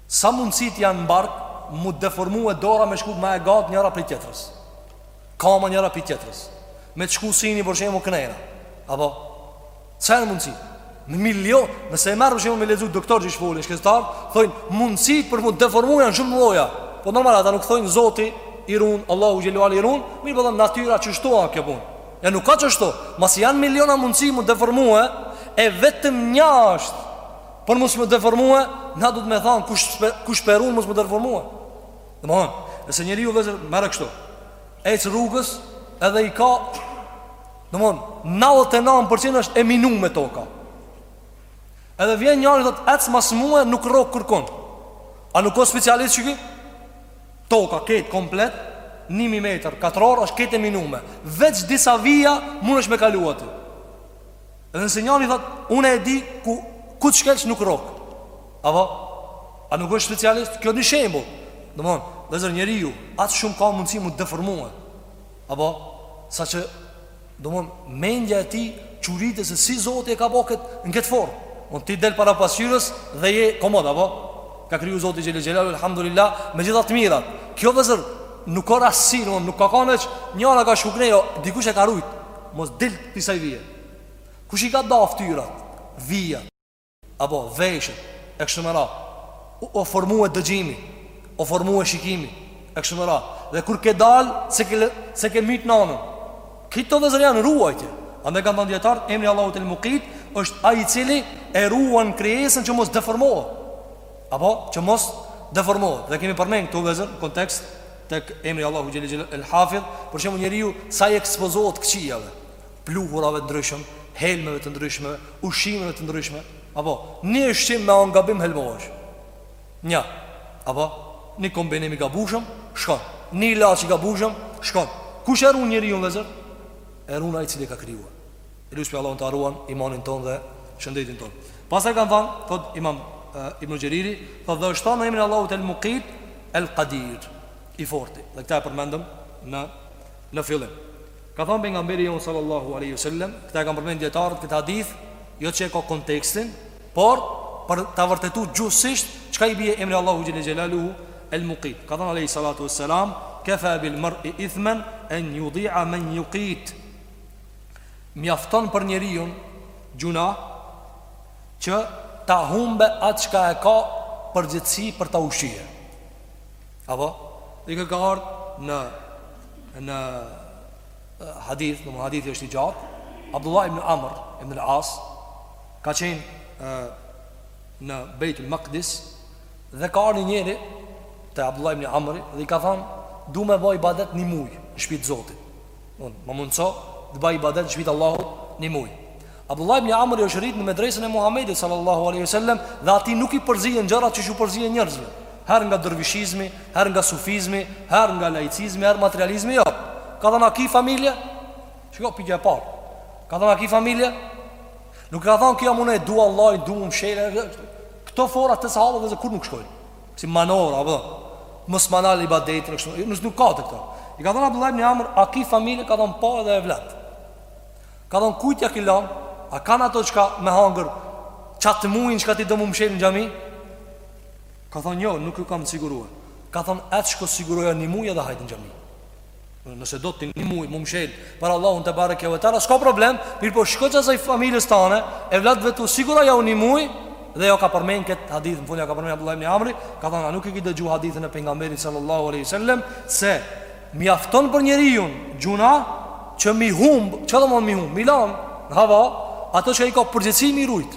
sa mundësi janë n'bark m'u deformue dora me shku ma e gat njana prej tjetrës. Kama njana prej tjetrës Me të shku syni për shembull knejna Apo Sa janë mundësitë Ni milion Nëse e merr për shembull me lezu doktorë qysh po, shkencëtarë Thojnë mundësitë për m'u deformu janë shumë lloje Po normal ata nuk thojnë Zoti i run Allahu xhel-le i run Mirëpo dhe natyra kështu a kjo punë A nuk a kështu Masi janë miliona mundësi m'u deformue E vetëm një është për mos m'u deformue A do me thanë kush, kush po e run mos m'u deformue Domthon, nëse njeriu vllezër e merr kështu, ec rrugës edhe i ka domthon 99% është e minume toka. Edhe vjen njani thot ec mas mua nuk t'rrok kërkun. A nuk a specialist ky? Toka krejt komplet 1000 metër katror është krejt e minume. Veç disa vija mundesh me kalue ti. Edhe nëse njëri thot, unë e di ku ku të shkelsh nuk t'rrok. Apo a nuk është specialist? Kjo është një shembull. Domthon, vllezër njeriu, aq shumë ka mundësi m'u deformue. Apo saqë domthon mendja e tij çuditet se si Zoti e ka ba kët në këtë formë. Mund ti del para pasqyrës dhe je komod apo t'ka kriju Zoti xhel-le xhelaluhu elhamdulilah me gjitha të mirat. Kjo vllezër nuk a rastësi, domthon nuk ka kanë veç njëra ka shku knej, dikush e ka rujt. Mos dil pi asaj vije. Kush i ka da ftyrat, vijat, apo veshët, e kështu me radhë. U, u formue dëgjimi, u formue shikimi, e kështu me radhë. Dhe kur ke dal, s'e ke, s'e ke mytë nanën. Këto vëllezër janë ruajtje. Andaj kanë thënë dijetarët, emri i Allahut el Mukit, është ai i cili e ruan krijesën që mos deformohet. Apo, që mos deformohet. Dhe kemi përmend këtu vëllezër, në kontekst, tek emri i Allahut xhel-le xhelaluhu el Hafidh, për shembull njeriu, sa i ekspozohet këqijave. pluhurave të ndryshëm, helmeve të ndryshme, ushqimeve të ndryshme. Apo, një ushqim me hangër gabim helmohesh. Një, apo, një kombinim i gabushëm, shkon. Një ilaç i gabushëm, shkon. Kush e ruan njeriun vëllezër? E ruan ai i cili e ka krijuar. E lusim Allahun të na ruan imanin tonë dhe shëndetin tonë. Pastaj kanë thënë, thot Imam uh, Ibn Xheriri, thot dhe është thënë emri i Allahut El Muqit El Qadir, i forti. Dhe këtë e përmendëm në në fillim. Ka thënë pejgamberi jonë sallallahu alejhi ve sellem, këtë e kanë përmend dijetarët këtë hadith, jo që e ka kontekstin, por për ta vërtetuar gjuhësisht çka i bie emri i Allahut xhelle xhelaluhu el muqit. Ka thënë alejhi salatu vesselam, kafa bil mar'i ithman an yudhi'a man yuqit. Mjafton për njeriun gjynah që ta humbe atë çka e ka përgjegjësi për ta ushqyer. Apo, si ka ardhë në, në hadith, domethënë hadithi është i gjatë, Abdullah ibn Amr, ibn al-As, ka qenë e, në Bejtul Makdis, dhe ka ardhë një njeri te Abdullah ibn Amr, dhe i ka thanë, du me ba ibadet një muj në shpi të Zotit. Unë më mundëso të baj ibadet në shpi t'Allahut një muj. Abdullah ibn Amri është rrit në medresën e Muhamedit sallallahu alaihi wasallam dhe atij nuk i përzihen gjërat që ju përzihen njerëzve. Herë nga dervishizmi, herë nga sufizmi, herë nga laicizmi, herë materializmi, jo. Ka thënë a ki familje? Shiko pika e parë. Ka thënë a ki familje? Nuk ka thënë kjo më ne dua Allah, dua m'u mshel. Këto fora te sahabët askur nuk shkojnë. Si manovra, apo Mos ma nalë ibadetin, kështu, nuk, nuk ka te këto I ka thonë Abdullah ibn Amr, a ki familje, ka thonë po edhe evlat Ka thonë kujt ja ki lan, a kanë ato çka me hangër Qatë muj çka ti do m'u mshelë në xhami Ka thonë jo, nuk ju kam sigurua Ka thonë hajt shko siguroja një muj edhe hajt në xhami Nëse do ti një muj m'u mshelë Për Allahun tebareke ue teala S'ka problem Mirëpo shko qasaj familës tane Evladëve tu Sigurojau një muj Dhe ja ka përmen këtë hadith Në fund ja ka përmen Abdullah ibn Amri Ka than a nuk e ki dëgju hadithin e pejgamberit Sallallahu aleyhi sallem Se mjafton për njeriun Gjynah Që m'i humbë Çka domethan m'i humbë M'i lan Në hava Ato që i ka përgjegjsi m'i rujt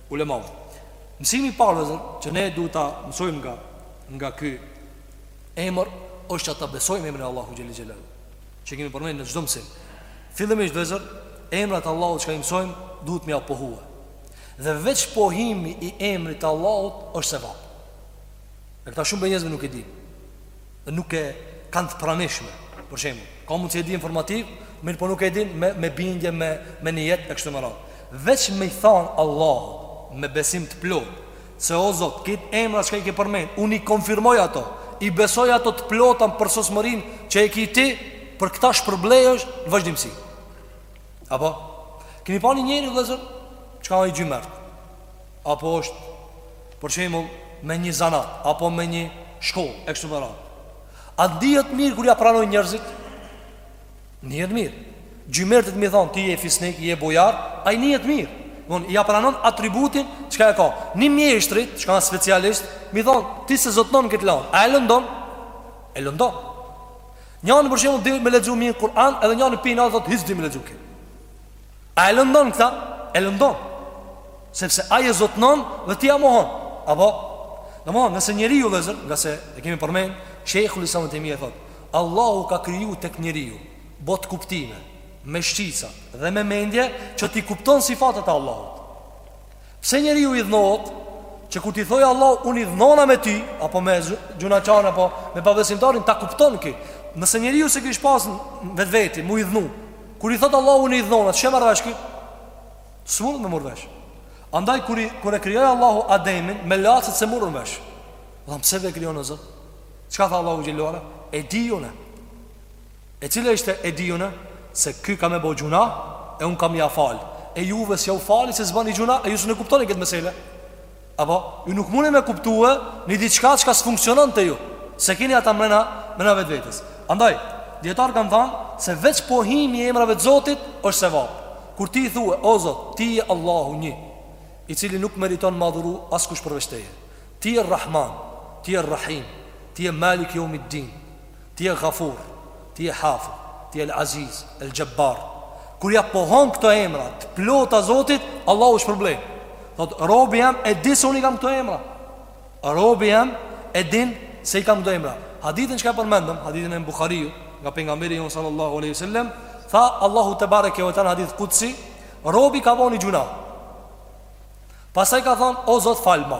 ulemave. Mësimi i parë vëzër që ne duhet ta mësojmë nga nga ky emën është që ta besojmë emrin e Allahu xhel-le xhelaluhu. Çka kemi përmend në çdo mësim. Fillimisht vëzër, emrat e Allahut çka i mësojmë duhet me ia pohue. Dhe veç pohimi i emrit të Allahut është sevap. E këta shumë prej njerëzve nuk e di. dhe nuk e kanë të pranishme. Për shembull, ka mundësi e di informativ, mirëpo nuk e din me me bindje me me nijet e kështu me radhë. Veç me i thanë Allahut me besim të plot, se o Zot, këta emra çka i ke përmend, unë i konfirmoj ato, i besoj ato të plota përsosmërinë që e ke ti, për këtë shpërblehesh në vazhdimsi. Apo keni pa një njeri vllezër, çka a xhymert. Apo është, për shembull, me një zanat apo me një shkollë e kështu me radhë. A ndihet mirë kur ja pranojnë njerëzit? Ndihet mirë. Xhymertit me i thanë, ti je fisnik, je bujar, ai ndihet mirë. Domethanë, ja pranon atributin çka e ka. Një mjeshtrit, çka a specialist, me i thanë, ti s'e zotnon këtë lamë, a e lëndon? E lëndon. Njani për shembull, din me lexu mirë Kur'an, edhe njani po i thotë, hiç s'din me lexu ky. A e lëndon këta? E lëndon Sepse ai e zotnon dhe ti ia mohon Apo? Domethanë, nëse njeriu vllezër Ngase e kemi përmen Shejhul Islam Tejmije e thot Allahu ka kriju tek njeriu Botëkuptime Me shqisa dhe me mendje Që t'i kupton sifatet e Allahut Pse njeriu idhnohet Që kur t'i thojë Allah Unë idhnona me ty Apo me gjynahqarin Apo me pabesimtarin Ta kupton ky Nëse njeriu s'e kish pas n'vetveti M'u idhnu Kur i thot Allahu un idhnona, ç'e merr vesh ky? S'mund me marr vesh. Andaj kur i kur e krijoi Allahu Ademin melaqet s'e morën vesh. Dhe pse p'e krijon o Zot? Çka tha Allahu xhel-le ue ala? E di una. E cila ishte e dijunia se ky ka me bo gjynah e un kam ia fal. E juve s'jau fali se s'bani gjynah, e ju s'e kuptoni këtë mesele. Apo, ju nuk muni me kuptue një diçka çka s'funksionon te ju, s'e kini ata mrena, mrena vetvetes. Andaj, dijetarët kanë thanë, se veç pohimi i emrave të Zotit, është sevap. Kur ti i thue, o Zot, ti je Allahu një, i cili nuk meriton m'u adhuru askush përveç teje. Ti je Rrahman, ti je Rrahim, ti je Maliki Jeumid-Din. Ti je Ghafur, Ti je Hafidh, Ti je El Aziz, El Xhebbar Kur ja pohon këto emra të plota Zotit, Allahu të shpërblen Thot, robi jem e di se unë i kam këto emra Robi jem e din se i kam këto emra Hadithin çka e përmendëm, hadithin e Imam Buhariut Nga pejgamberi jonë sallallahu aleyhi sallem Tha, Allahu tebareke ue teala në hadith kudsi Robi ka bo një gjynah Pastaj ka thonë, o Zot fal ma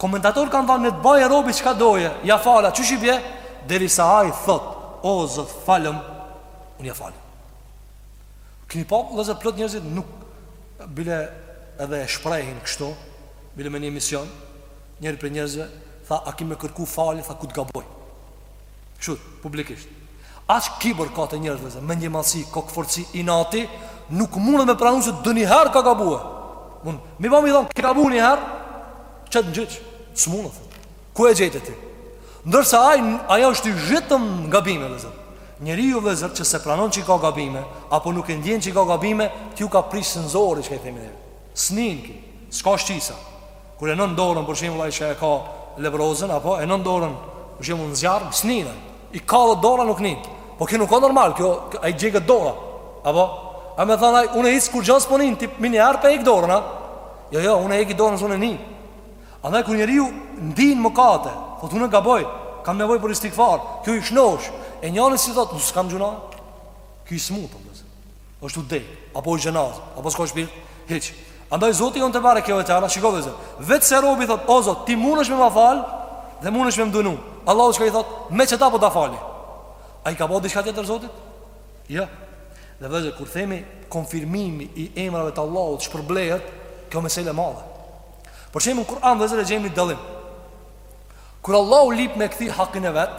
Komentator kanë thonë le të bëjë robi çka doje, ja fala, qysh i bje, derisa ai thot, o Zot, falëm, unë ja fal. Keni pa vllezër plot njerëzit nuk bile edhe e shprehin kështu, bile me një emision, njëri prej njerëzve tha a ki me kërku falje, tha kur të gaboj. Kështu, publikisht. Aq kibër ka te njerëzve se mendjemadhsi, kokëfortsi, inati, nuk mundet me pranu se donjëherë ka gabue. Mund, me ba me i thonë, ke gabu njëherë, qet n'gjyq, s'mundë, thë. Ku e gjete ti? Ndërsa ai, ajo është i zhytun n'gabime, vllezër. Njeriu vllezër që s'e pranon që i ka gabime, apo nuk e ndjen që i ka gabime, tij iu ka prishë senzori çka i themi ne. S'nin ky, s'ka shqisa. Kur e vnon dorën për shembull ai që e ka leprozën apo e vnon dorën për shembull në zjarr, s'nin. I kallet dora nuk nin. Po kjo nuk a normal, kjo i djegët dora. Apo a më thon ai unë hiç kurgjo s'po nin ti meniherë e hek dorën. Jo jo, unë e heki dorën se unë nin. Andaj kur njeriu ndin mëkate, po thot unë gaboj, kam nevojë për istigfar. Ky i shnosh. E njëri si thot, s'kam gjunah. Ky i smut. është i dek, apo o xhenaze, apo s'ka shpirt, hiç. Andaj Zoti jonë tebareke ue teala, shiko vllezër, veç se robi thot, o Zot, ti mundesh me ma fal, dhe mundesh me m'dënu. Allahu çka i thot, me qeta po ta fali. A i ka bo diçka tjetër Zotit? Ja. Jo. Dhe vllezër, kur themi konfirmimi i emrave të Allahut shpërblehet, kjo mesele e madhe. Për shembull në Kur'an vllezër e gjejmë një dallim. Kur Allahu lip me kthi hakin e vet,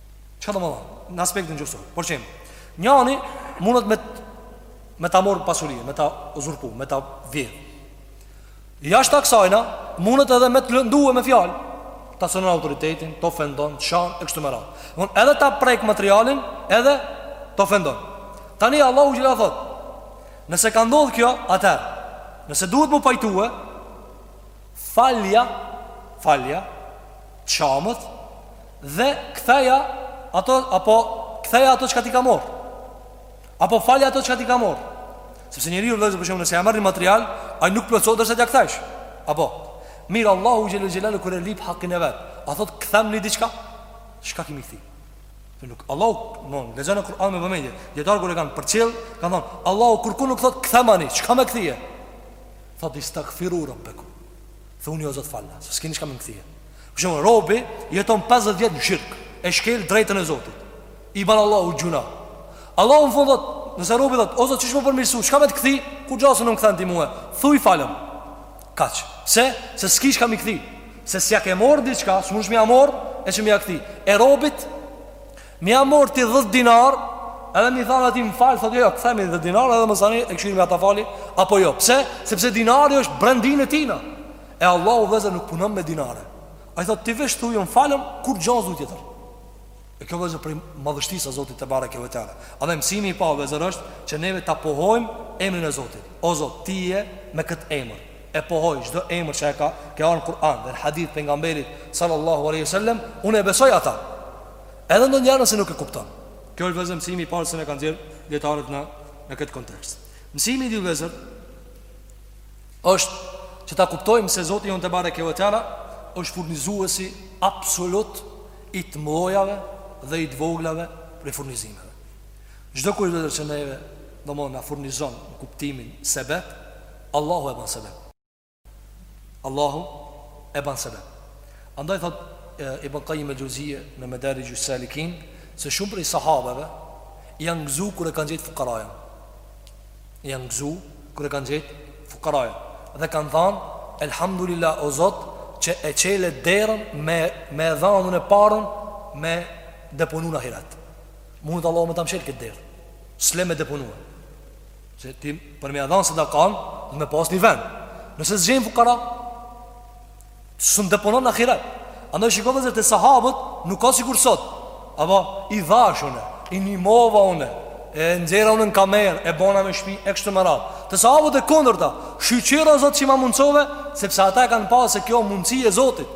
Çka domethonë? Në aspektin gjuhësor. Për shembull, njani mundet me, me ta morë pasurinë, me ta uzurpu, me ta vjedhë. Jashtë ksajna, mundet edhe me të lëndue me fjalë. Ta cenon autoritetin, të ofendon, të shan, e kështu me radhë. Mund edhe ta prekë materialin, edhe të ofendon. Tani Allahu xhelle thotë, nëse ka ndodhë kjo, atëherë, nëse duhet m'u pajtue, Falja, falja, çamët dhe ktheja ato apo ktheja ato çka ti ka marr. Apo falja ato çka ti ka marr. Sepse njeriu vllezër për shembull nëse ja merr material, ai nuk plotësohet derisa t'ia kthesh. Apo, mirë, Allahu xhelle xhelaluhu kur e lip hakin e vet. A thot kthemni diçka? Çka ki me i kthi? Të nuk Allahu mon, lexon në Kur'an me vëmendje. Dijetarët kur e kanë përcjell, kanë thon Allahu kurrkun nuk thot kthemani, çka me kthie? Thot istagfiru rabbekum Thuni o zot falna Se s'kini çka me më kthije Për shembull robi jeton 50 vjet në shirk E shkel drejtën e zotit I ban Allahut gjunah Allahu n'fund thot Nëse robi thot O zot qysh m'u përmirësu Çka me të kthi Kurgja s'mun më kthen ti mue Thuj falëm Kaq Pse Se s'ki çka me i kthi Se s'ja ke mor diçka S'mush me ja mor E që me ja kthi E robit M'i marr ti 10 dinar, edhe m'i thu atij më fal, thotë jo, jo, kthemi 10 dinar, edhe masanej e kshyrim a ta fali, apo jo, pse? Sepse dinari është në brendinë e tijna, e Allahu vllezër nuk punon me dinare. Ai thotë, ti veç thuj, më falëm, kurgjo s'du tjetër. E kjo vllezër prej madhështisë Zotit tebareke ve teala. Andaj mësimi i parë vllezër është që neve ta pohojmë emrin e Zotit. O Zot, ti je me këtë emër. E pohoj, çdo emër që e ka, ka ardh në Kur'an dhe në hadith pejgamberit, sallallahu aleyhi sallam, unë e besoj ata. Edhe ndonjëherë nëse nuk e kupton. Kjo është vëllezër mësimi i parë të cilin e kanë nxjerrë dijetarët në në këtë kontekst. Mësimi i dytë vëllezër është që ta kuptojmë se Zoti jonë tebareke ve teala është furnizuesi absolut i të mëdhajave dhe i të voglave prej furnizimeve. Çdokush vëllezër që neve domethënë na furnizon në kuptimin sebep, Allahu e bën sebep. Allahu e ban sebep. Andaj thotë Ibn Kajim el-Xheuzije në Medarixhus-Salikin se shumë prej sahabeve janë gëzu kur e kanë gjetë fukarajën. Janë gëzu kur e kanë gjetë fukarajën dhe kanë thënë elhamdulillah o Zot që e çele derën me me dhanun e paren me deponu n'ahiret. Mundet Allahu me ta mshel këtë derë. S'len me deponu. Se ti për me e dhanë sadakan Duhet me pas një vend Nëse s'gjen fukara S'mun deponon në ahiret Andaj shiko vllezër te sahabët Nuk ka sikur sot Apo i dhash une I nimova une E nxerra une në kamer E bona me shpi E kështu me radhë Te sahabët e kundërta Shyqyr o Zot që ma mundësove Sepse ata e kanë pa se kjo mundësi e Zotit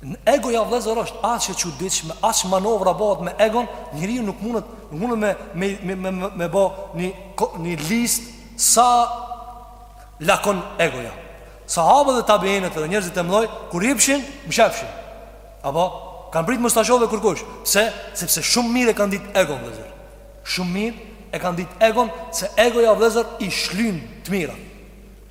Në egoja vllezër është aq e çuditshme, aq manovra bohet me egon, njeri nuk mundët, nuk mundët me, me, me, me, me, me bo një, një listë sa lakon egoja. Sahabët dhe tabiinët dhe njerëzit e mdhoj, kur jepshin, mshefshin. Apo, kanë pritë mos t'i shohë kërkush, pse, sepse shumë mirë e kanë ditë egon, vllezër. Shumë mirë e kanë ditë egon, se egoja vllezër i shlyn të mirat.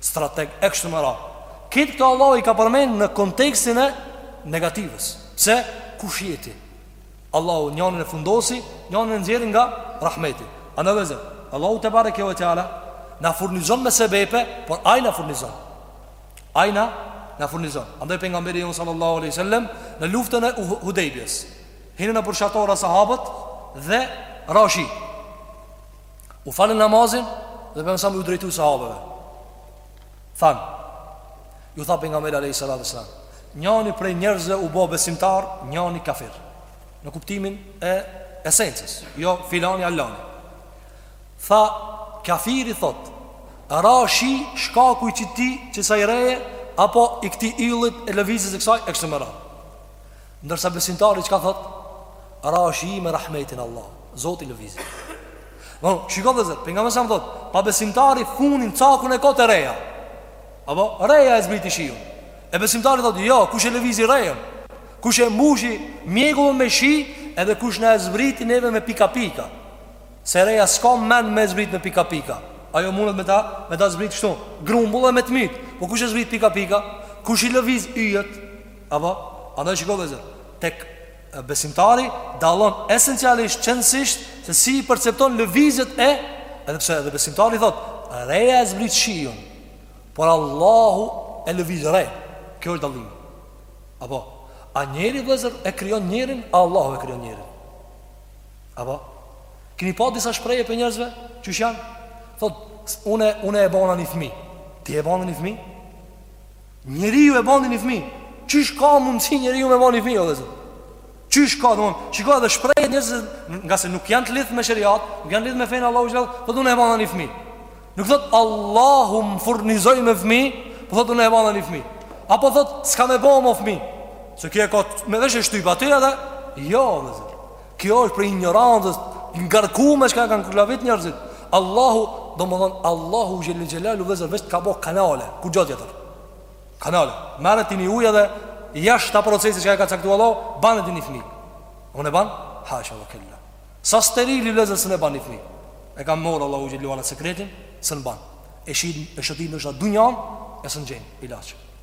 strateg e kështu me radhë. Këtë këto Allahu i ka përmend në kontekstin e negativës. Pse? Kush je ti? Allahu njanin e fundosi, njanin e nxjerri nga rahmeti. Andaj vllezër, Allahu tebareke ve teala na furnizon me sebebe, por ai na furnizon. Ai na na furnizon. Andaj pejgamberi jonë sallallahu alaihi wasallam në luftën e Hudejbijes, hinë nëpër shatora sahabët dhe ra shi. E falën namazin Dhe pejgamberi ju drejtu sahabeve Than Ju tha pejgamberi alejhi salatu ve selam Njani prej njerëzve u bo besimtar Njani kafir Në kuptimin e esences Jo filani fallani Tha kafiri thot Ra shi shkaku i qitij Qisaj reje Apo i këtij yllit e lëvizjes e kësaj E kështu me ra Ndërsa besimtari çka thot? Ra shi me rahmetin Allah. Zoti e lëvizi. Shikoni vllezër, pejgamberi sa thot, pabesimtari funin cakun e ka te reja. Apo reja e zbriti shiun. E besimtari thot, jo, kush e lëvizi rejën? Kush e mbushi mjegullën me shi, edhe kush na e zbriti neve me pika pika. Se reja s'ka mend me zbrit me pika pika. Ajo mundet me ta me ta zbrit kështu, grumbull e me t'myt. Po kush e zbrit pika pika? Kush i lëviz yjet? Apo, andaj shiko vëllezër, tek besimtari dallon esencialisht qenësisht se si i percepton lëvizjet e, edhe pse edhe besimtari thot, reja e zbrit shiun, por Allahu e lëviz re. Kjo është dallimi. Apo, a njeri vëllezër e krijon njerin, a Allahu e krijon njerin? Apo, keni pa disa shprehje prej njerëzve qysh janë, thot, unë unë e bana një fëmijë. Ti e ban një fëmijë? Njeriu e bën një fëmijë. Qysh ka mundësi njeriu me bën një fëmijë o vllezër? Qysh ka don? Shiko edhe shprehjet e njerëzve ngase nuk janë të lidhë me shariat, nuk janë lidhë me fenë e Allahut xhall, po thot unë e bana një fëmijë. Nuk thot Allahu më furnizoi me fëmijë, po thot unë e bana një fëmijë. Apo thot s'ka me bo mo fëmijë. Se kjo e ka me veç e shtyp aty edhe jo, vllezër. Kjo është prej injorancës ngarkume çka e kanë kërlavit njerzit. Allahu, domethonë Allahu xhele xhelalu vllezër veç t'ka bo kanale, kurgja tjetër. Kanale, merre ti një ujë edhe jashta procesit çka e ka caktu Allah bane ti një fmi Unë e bana, hasha ve kella. Sa sterili vllezër s'un e ban një fmi E ka marr Allahu xhele ve ala sekretin s'un ban. E shetit, e shetit dunjan e s'un gjen ilaç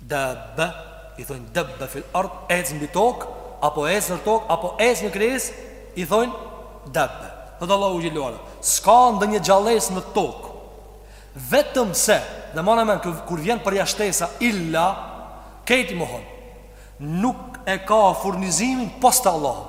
Dabba i thonë dabba fil ard ec mbi tok apo ec në tok apo ec në krijes i thonë dabba. Thot Allahu xhele ve ala, s'ka ndonjë gjalles në tok. Vetëm se, dhe mane n'men kur vjen përjashtesa illa krejt i mohon. Nuk e ka furnizimin pos te Allahu.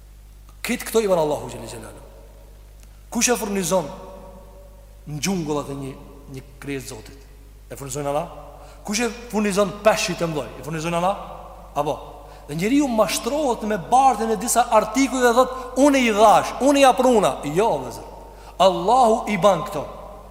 Krejt këto i bën Allahu xhel xhelal. Kush e furnizon në xhungull atje një një krijesë t'Zotit? E furnizon Allah. Kush e furnizon peshqit e mëdhoj? E furnizon Allah. Apo dhe njeriu mashtrohet me bartjen e disa artikujve, thot unë i dhash, unë ia pruna. Jo, vllezër. Allahu i ban këto.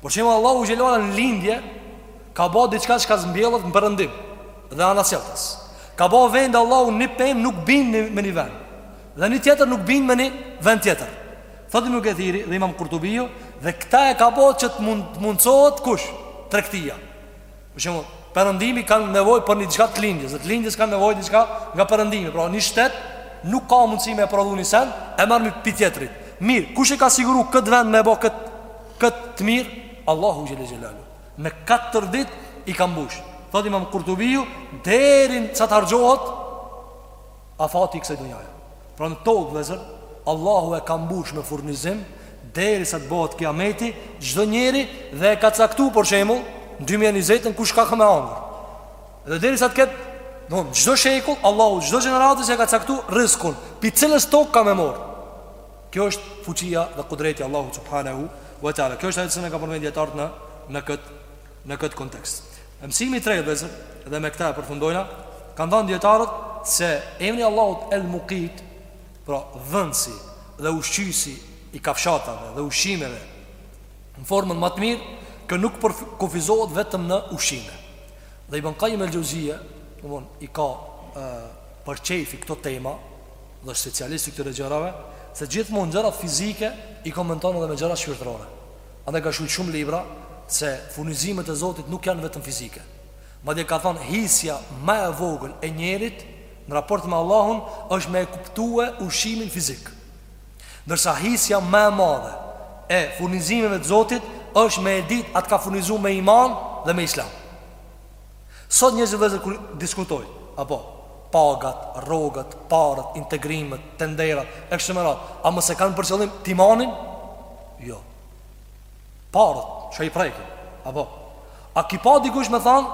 Për shembull Allahu xhele ve ala në lindje ka bë diçka çka s'mbjellet në perëndim dhe anasjelltas. Ka bë vend Allahu një pemë nuk bin me një vend. Dhe një tjetër nuk bin me një vend tjetër. Thotë Ibn Kethiri dhe Imam Kurtubiu dhe këta e ka bë që të mund të mundsohet kush? Tregtia. Për shembull, perëndimi kanë nevojë për një diçka të lindjes, dhe të lindjes kanë nevojë diçka nga perëndimi. Pra, një shtet nuk ka mundësi me prodhu ni sen, e marr pi tjetrit. Mirë, kush e ka siguru këtë vend me bo këtë kët të mirë? Allahu Xhele Xhelaluhu. Në katër dit i ka mbush. Thot imam Kurtubiju, deri sa të harxhohet, Afati i kësaj dunjaje. Pra në tokë vllezër, Allahu e ka mbush me furnizim, deri sa të bëhet kiameti, çdo njeri dhe e ka caktu për shembull, në 2020 kush çka ka me hangër. Dhe deri sa të ketë, në çdo shekull, Allahu çdo gjenerate e ka caktu rizkun, pi cilës tokë ka me morë. Kjo është fuqia dhe kudreti Allahu subhanahu wa taala. Kjo është ajo që e kanë përmendur dijetarët në këtë në këtë kontekst. Mësimi i tretë vllezër dhe me këtë e përfundojna, kanë thënë dijetarët se emri i Allahut El Mukit, pra dhënsi dhe ushqyesi i kafshatave dhe ushqimeve në formën më të mirë, që nuk përkufizohet vetëm në ushqime. Dhe Ibn Kajim El Xhevzije, domthon i ka e, për qejfi këto tema dhe është specialist i këtyre gjërave, se gjithmonë gjërat fizike i komenton edhe me gjëra shpirtërore. Andaj ka shkrujt shumë libra se furnizimet e Zotit nuk janë vetëm fizike. Madje ka thënë hisja më e vogël e njerit në raport me Allahun është me e kuptue ushqimin fizik. Ndërsa hisja më e madhe e furnizimeve të Zotit është me e ditë a të ka furnizu me iman dhe me islam. Sot njerëzit vëllezër kur diskutojnë, apo pagat, rrogat, paret, integrimet, tenderat, e kështu me radhë, a mos e kanë për qëllim imanin? Jo. Paret, që i prekin, apo A ki pa dikush me thanë,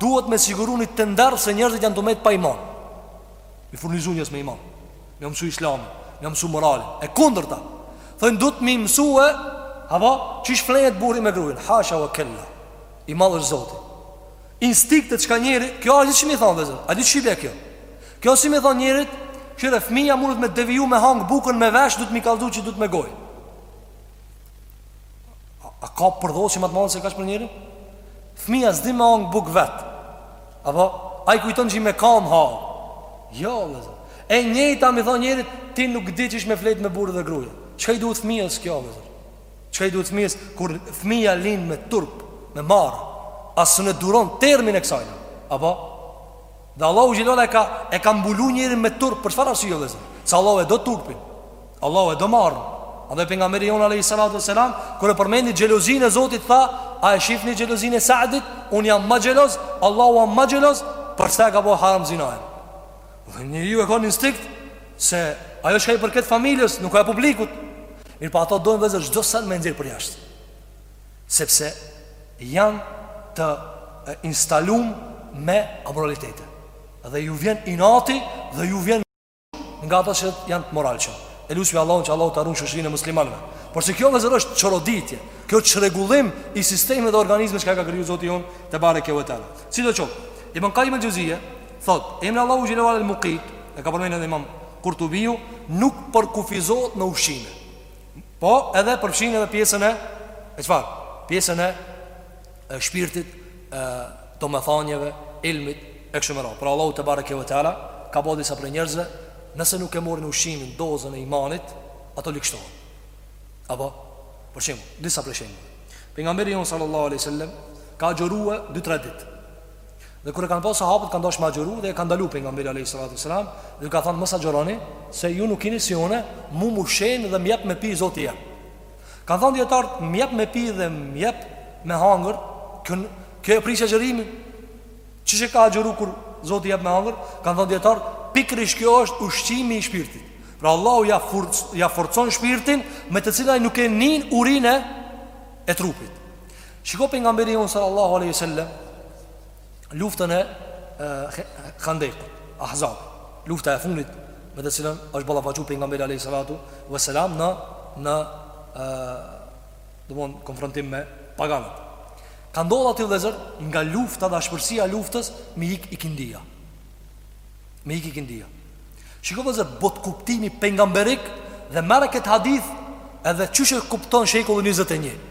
duhet me siguru një tender se njerëzit janë tu met pa iman. Mi furnizu njerëz me iman, m'ia mësu islamin, m'ia mësu moralin, e kundërta. Thojnë, duhet mi mësue, apo, qysh flen burri me grujnë, hasha ue kel-la. I madh është Zoti. Instiktet çka njeri, kjo a di si me thon vllezër? A di qysh o kjo? Kjo si me i thon njerit, qyre fëmia mundet me deviju me hang bukën me vesh, duhet me i kallzu që duhet me gojë. A, a ka përdhosje ma të madhe se kaq për njerin? Fëmia s'di me hang buk vet. Apo ai kujton që me kam ha. Jo, vllezër. E njëjta me i thon njerit, ti nuk di qysh me flet me burrë dhe gruja. Çka i duhet fëmijës kjo vllezër? Çka i duhet fëmijës kur fëmija lind me turp, me marre, as s'un e duron termin e kësaj. Apo? Dhe Allahu xhelaluhu e ka e ka mbulu njerin me turp për çfarë arsye vllezër? Se Allahu e do turpin. Allahu e do marren. Andaj pejgamberi jon alayhi salatu wasalam kur e përmendi xhelozinë e Zotit tha, a e shihni xhelozinë e Saadit? Un jam më xheloz, Allahu jam më xheloz, për ata e ka bo haram zinanë. Dhe njeriu e ka instinkt se ajo që i përket familjes nuk â e publikut. Mirpo ato dojnë vllezër çdo send me nxjerr përjasht. Sepse janë të instalum me amoralitete. Dhe ju vjen inati dhe ju vjen nga ato që janë të moralshëm. E lusmi Allahun që Allahu ta ruan shoqërinë e muslimanëve. Por se kjo vllezër është çoroditje, kjo çrregullim i sistemit dhe organizmit që ka kriju Zoti jonë tebareke ve teala. Sidoqoftë, Ibn Kajjim el-Xhevzije Thot, emri Allahu xhelle ve ala El-Mukit E ka përmend edhe imam Kurtubiju Nuk përkufizohet me ushqime Po edhe përfshin edhe pjesën e e çfar? Pjesën e, e shpirtit e, domethan e ilmit e kështu me radhë Pra Allahu tebareke ve teala Ka bo disa prej njerëzve Nëse nuk e morin ushqimin dozën e imanit Ato ligshtohen Apo për shembull disa për shembull Pejgamberi jonë sallallahu aleyhi sallam Ka agjëru 2-3 dit Dhe kur e kanë pa sahabët kanë dasht me agjëru dhe i ka ndalu pejgamberi alayhi salatu wasalam dhe ju ka thënë mos agjëroni se ju nuk jeni si unë mu më ushqen dhe më jep me pi Zoti jem. Kanë thënë dijetarët më jep me pi dhe më jep me hangër, kjo kjo e prish agjërimin. Qysh e ka agjëru kur Zoti jep me hangër? Kanë thënë dijetarët pikërisht kjo është ushqimi i shpirtit. Pra Allahu ja forc, ja forcon shpirtin me të cilën ai nuk e nin urinë e trupit. Shiko Pejgamberi jonë sallallahu aleyhi sallam Luftën e Handekut Ahzab Lufta e fundit Me të cilën është ballafaqu Pejgamberi aleyhi salatu ve selam në Në domethan konfrontim me paganët Ka ndodh aty vllezër Nga lufta dhe ashpërsia e luftës Me i ik ikindia Me i ik ikindia Shiko vllezër botëkuptimi pejgamberik Dhe merre këtë hadith Edhe qysh e kupton shekulli 21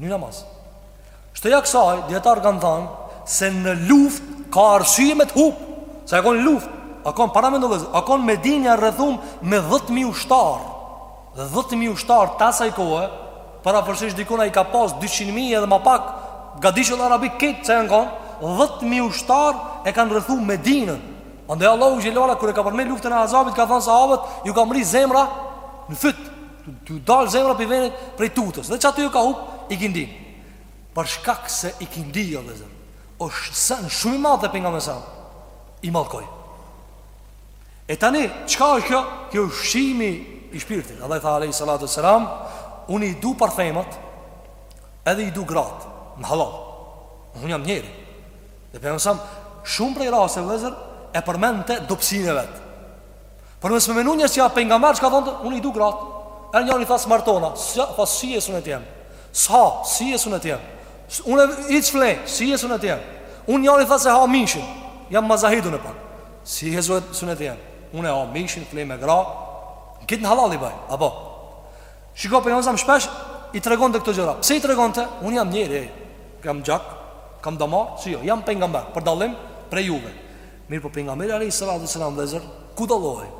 Një namaz Shtoja kësaj, dijetarët kanë thanë Se në luft ka arsye me të hup Se o konë luft A konë paramendo vllezër A konë Medinja e rrethume me dhetë mijë ushtarë Dhe dhetë mijë ushtarë të asaj kohë Përafërsisht dikun ai ka pas 200.000 edhe ma pak Gadishulli arabik krejt sa janë konë Dhetë mijë ushtarë e kanë rrethu Medinën Andaj Allahu xhelle ve ala kur e ka përmend luftën e Ahzabit Ka thanë sahabët ju ka mrri zemra në fytë Tu dalë zemra prej venit prej tutës Dhe qaty ju ka hup ikindija Për shkak se ikindija vllezër osht sen shumë i madh dhe Pejgamberi alejhi selam i mallkoj E tani, çka është kjo? Kjo është ushqimi i shpirtit Andaj tha alejhi salatu ve selam Unë i du parfemat Edhe i du gratë në hallall Unë jam njeri Dhe Pejgamberi alejhi selam Shumë prej rasteve vllezër E përmendte dobsinë e vet Por nëse me menu njerëz që pejgamber çka thonë, unë i du gratë. Edhe njëri tha s'martona, sa po si e sunet jam. Sa si e sunet jam. Unë hiç s'fle, si e sunet jam. Unë njëri tha s'e ha mishin, jam ma zahid unë pak. Si e sunet jam. Unë ha mishin, fle me gra. Këtë në hallall i bëj, apo? Shiko për njëzëm shpesh i tregonte këto gjëra. Pse i tregonte? Unë jam njeri, kam gjak, kam damar, si ju, jam pejgamber, për dalim prej juve. Mirpo pejgamberi alejhi salatu selam vëllezër ku dallohej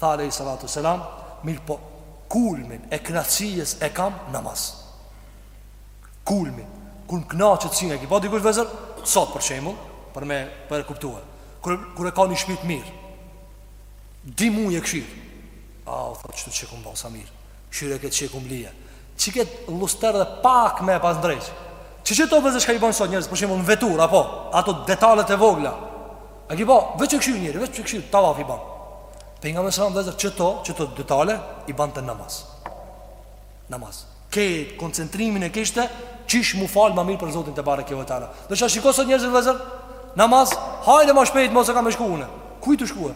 tha alejhi salatu selam mirpo kulmin e kënaqësisë e kam namaz kulmin kur më kënaqet syni e ki pa dikush vëllezër sot për shembull për me për e kuptuar kur kur e ka një shtëpi të mirë dy muj e kshyr a u thotë çtu çe kum ba sa mirë kshyre këtë çe kum lie Qi ket lluster dhe pak me e pas ndreq. Qi qeto vllezër çka i bajn sot njerëzit, për shembull në vetur apo ato detalet e vogla. A ki pa, veç e kshyr njeri, veç e kshyr tavaf i bën. Pejgamberi sa vllezër qeto, qeto detale i bante n'namaz. Namaz. Ke koncentrimin e kishte qysh m'u fal më mirë për Zotin tebareke ve teala. Do të shikoj sot njerëzit vllezër namaz, hajde më shpejt mo se kam me shkue. Ku je tu shkue?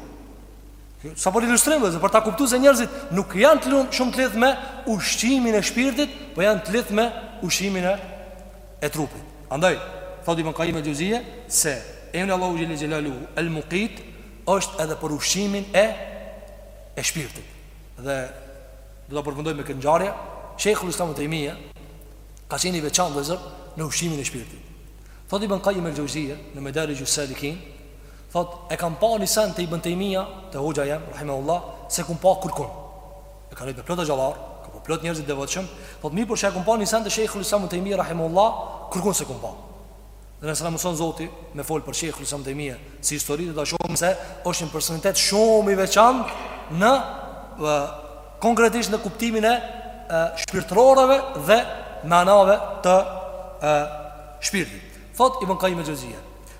Sa për ilustrim vllezër për ta kuptu se njerëzit nuk janë të lumë shumë të lidhë me ushqimin e shpirtit, po janë të lidhë me ushqimin e, e trupit. Andaj, thot Ibn Kajim el Xhevzije, se emri Allahut xhelle xhelaluhu, El Mukit, është edhe për ushqimin e, e shpirtit. Dhe, do ta përfundoj me këtë ngjarje, Shejhul Islam Ibn Tejmije, ka qenë i veçantë vllezër në ushqimin e shpirtit. Thot Ibn Kajim el Xhevzije, në Medarixhus Salikin, Thotë, e kam pa një sen te Ibën Tejmija, te hoxha jem, rahimehullah, s'e kum pa kurkun. E ka nejt me plot hoxhallar, ka pa plot njerëz të devotshëm, thotë mirëpo qe kum pa një sen te Shejhul Islam Tejmija rahimehullah, kurkun s'e kum pa. Dhe nëse na mundëson Zoti me fol për Shejhul Islam Tejmija, si histori do ta shohim se është një personalitet shumë i veçantë në e, konkretisht në kuptimin e, e shpirtëroreve dhe manave të e, shpirtit. Thot Ibn Kajim el-Xhevzije,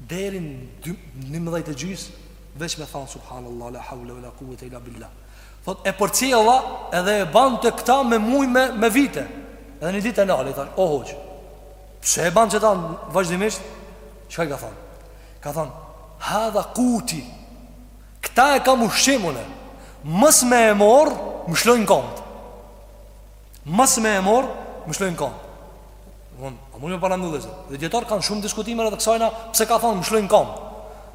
Deri në njëmbëdhjetë e gjys veç me than subhanallah la haula wala quwata illa billah. Thot e përcjella edhe e bante këta me muj me me vite. Edhe një ditë e nala i thash, "O hoxh, pse e ban qeta vazhdimisht?" Çka i ka thon? Ka thon, "Hadha quti." Këta e kam ushqim unë. Mos me e marrë, më shlojnë komët Mos me e marrë, më shlojnë kamt. Von, a mund me paramendu vllezër. Dhe dijetarët kanë shumë diskutime rreth kësajna, pse ka thonë më shlojnë kamt.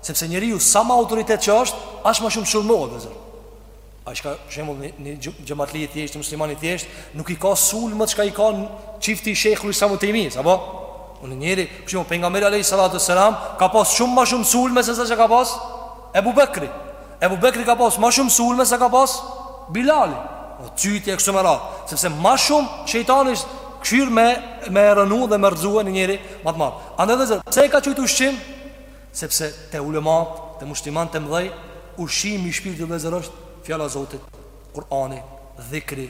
Sepse njeriu sa më autoritet që është, aq më shumë sulmohet vllezër. Ai çka shembull një një xhematli i thjeshtë, musliman i thjeshtë, nuk i ka sulmet çka i ka çifti shejhul islam Tejmije, apo? Unë njeri, për shembull pejgamberi alayhi salatu selam ka pas shumë më shumë sulme se sa që ka pas Ebu Bekri, Ebu Bekri ka pas ma shumë sulme sa ka pas Bilali, o cytje kështu me radhë, sepse ma shumë shejtani është kshyr me, me e rënu dhe me rrëzue një njeri ma të madh. Andaj llezet, pse e ka qujt ushqim? Sepse te ulemat, te musliman të mdhej, ushqimi i shpirtit llezet është fjala e Zotit, Kurani, dhikri,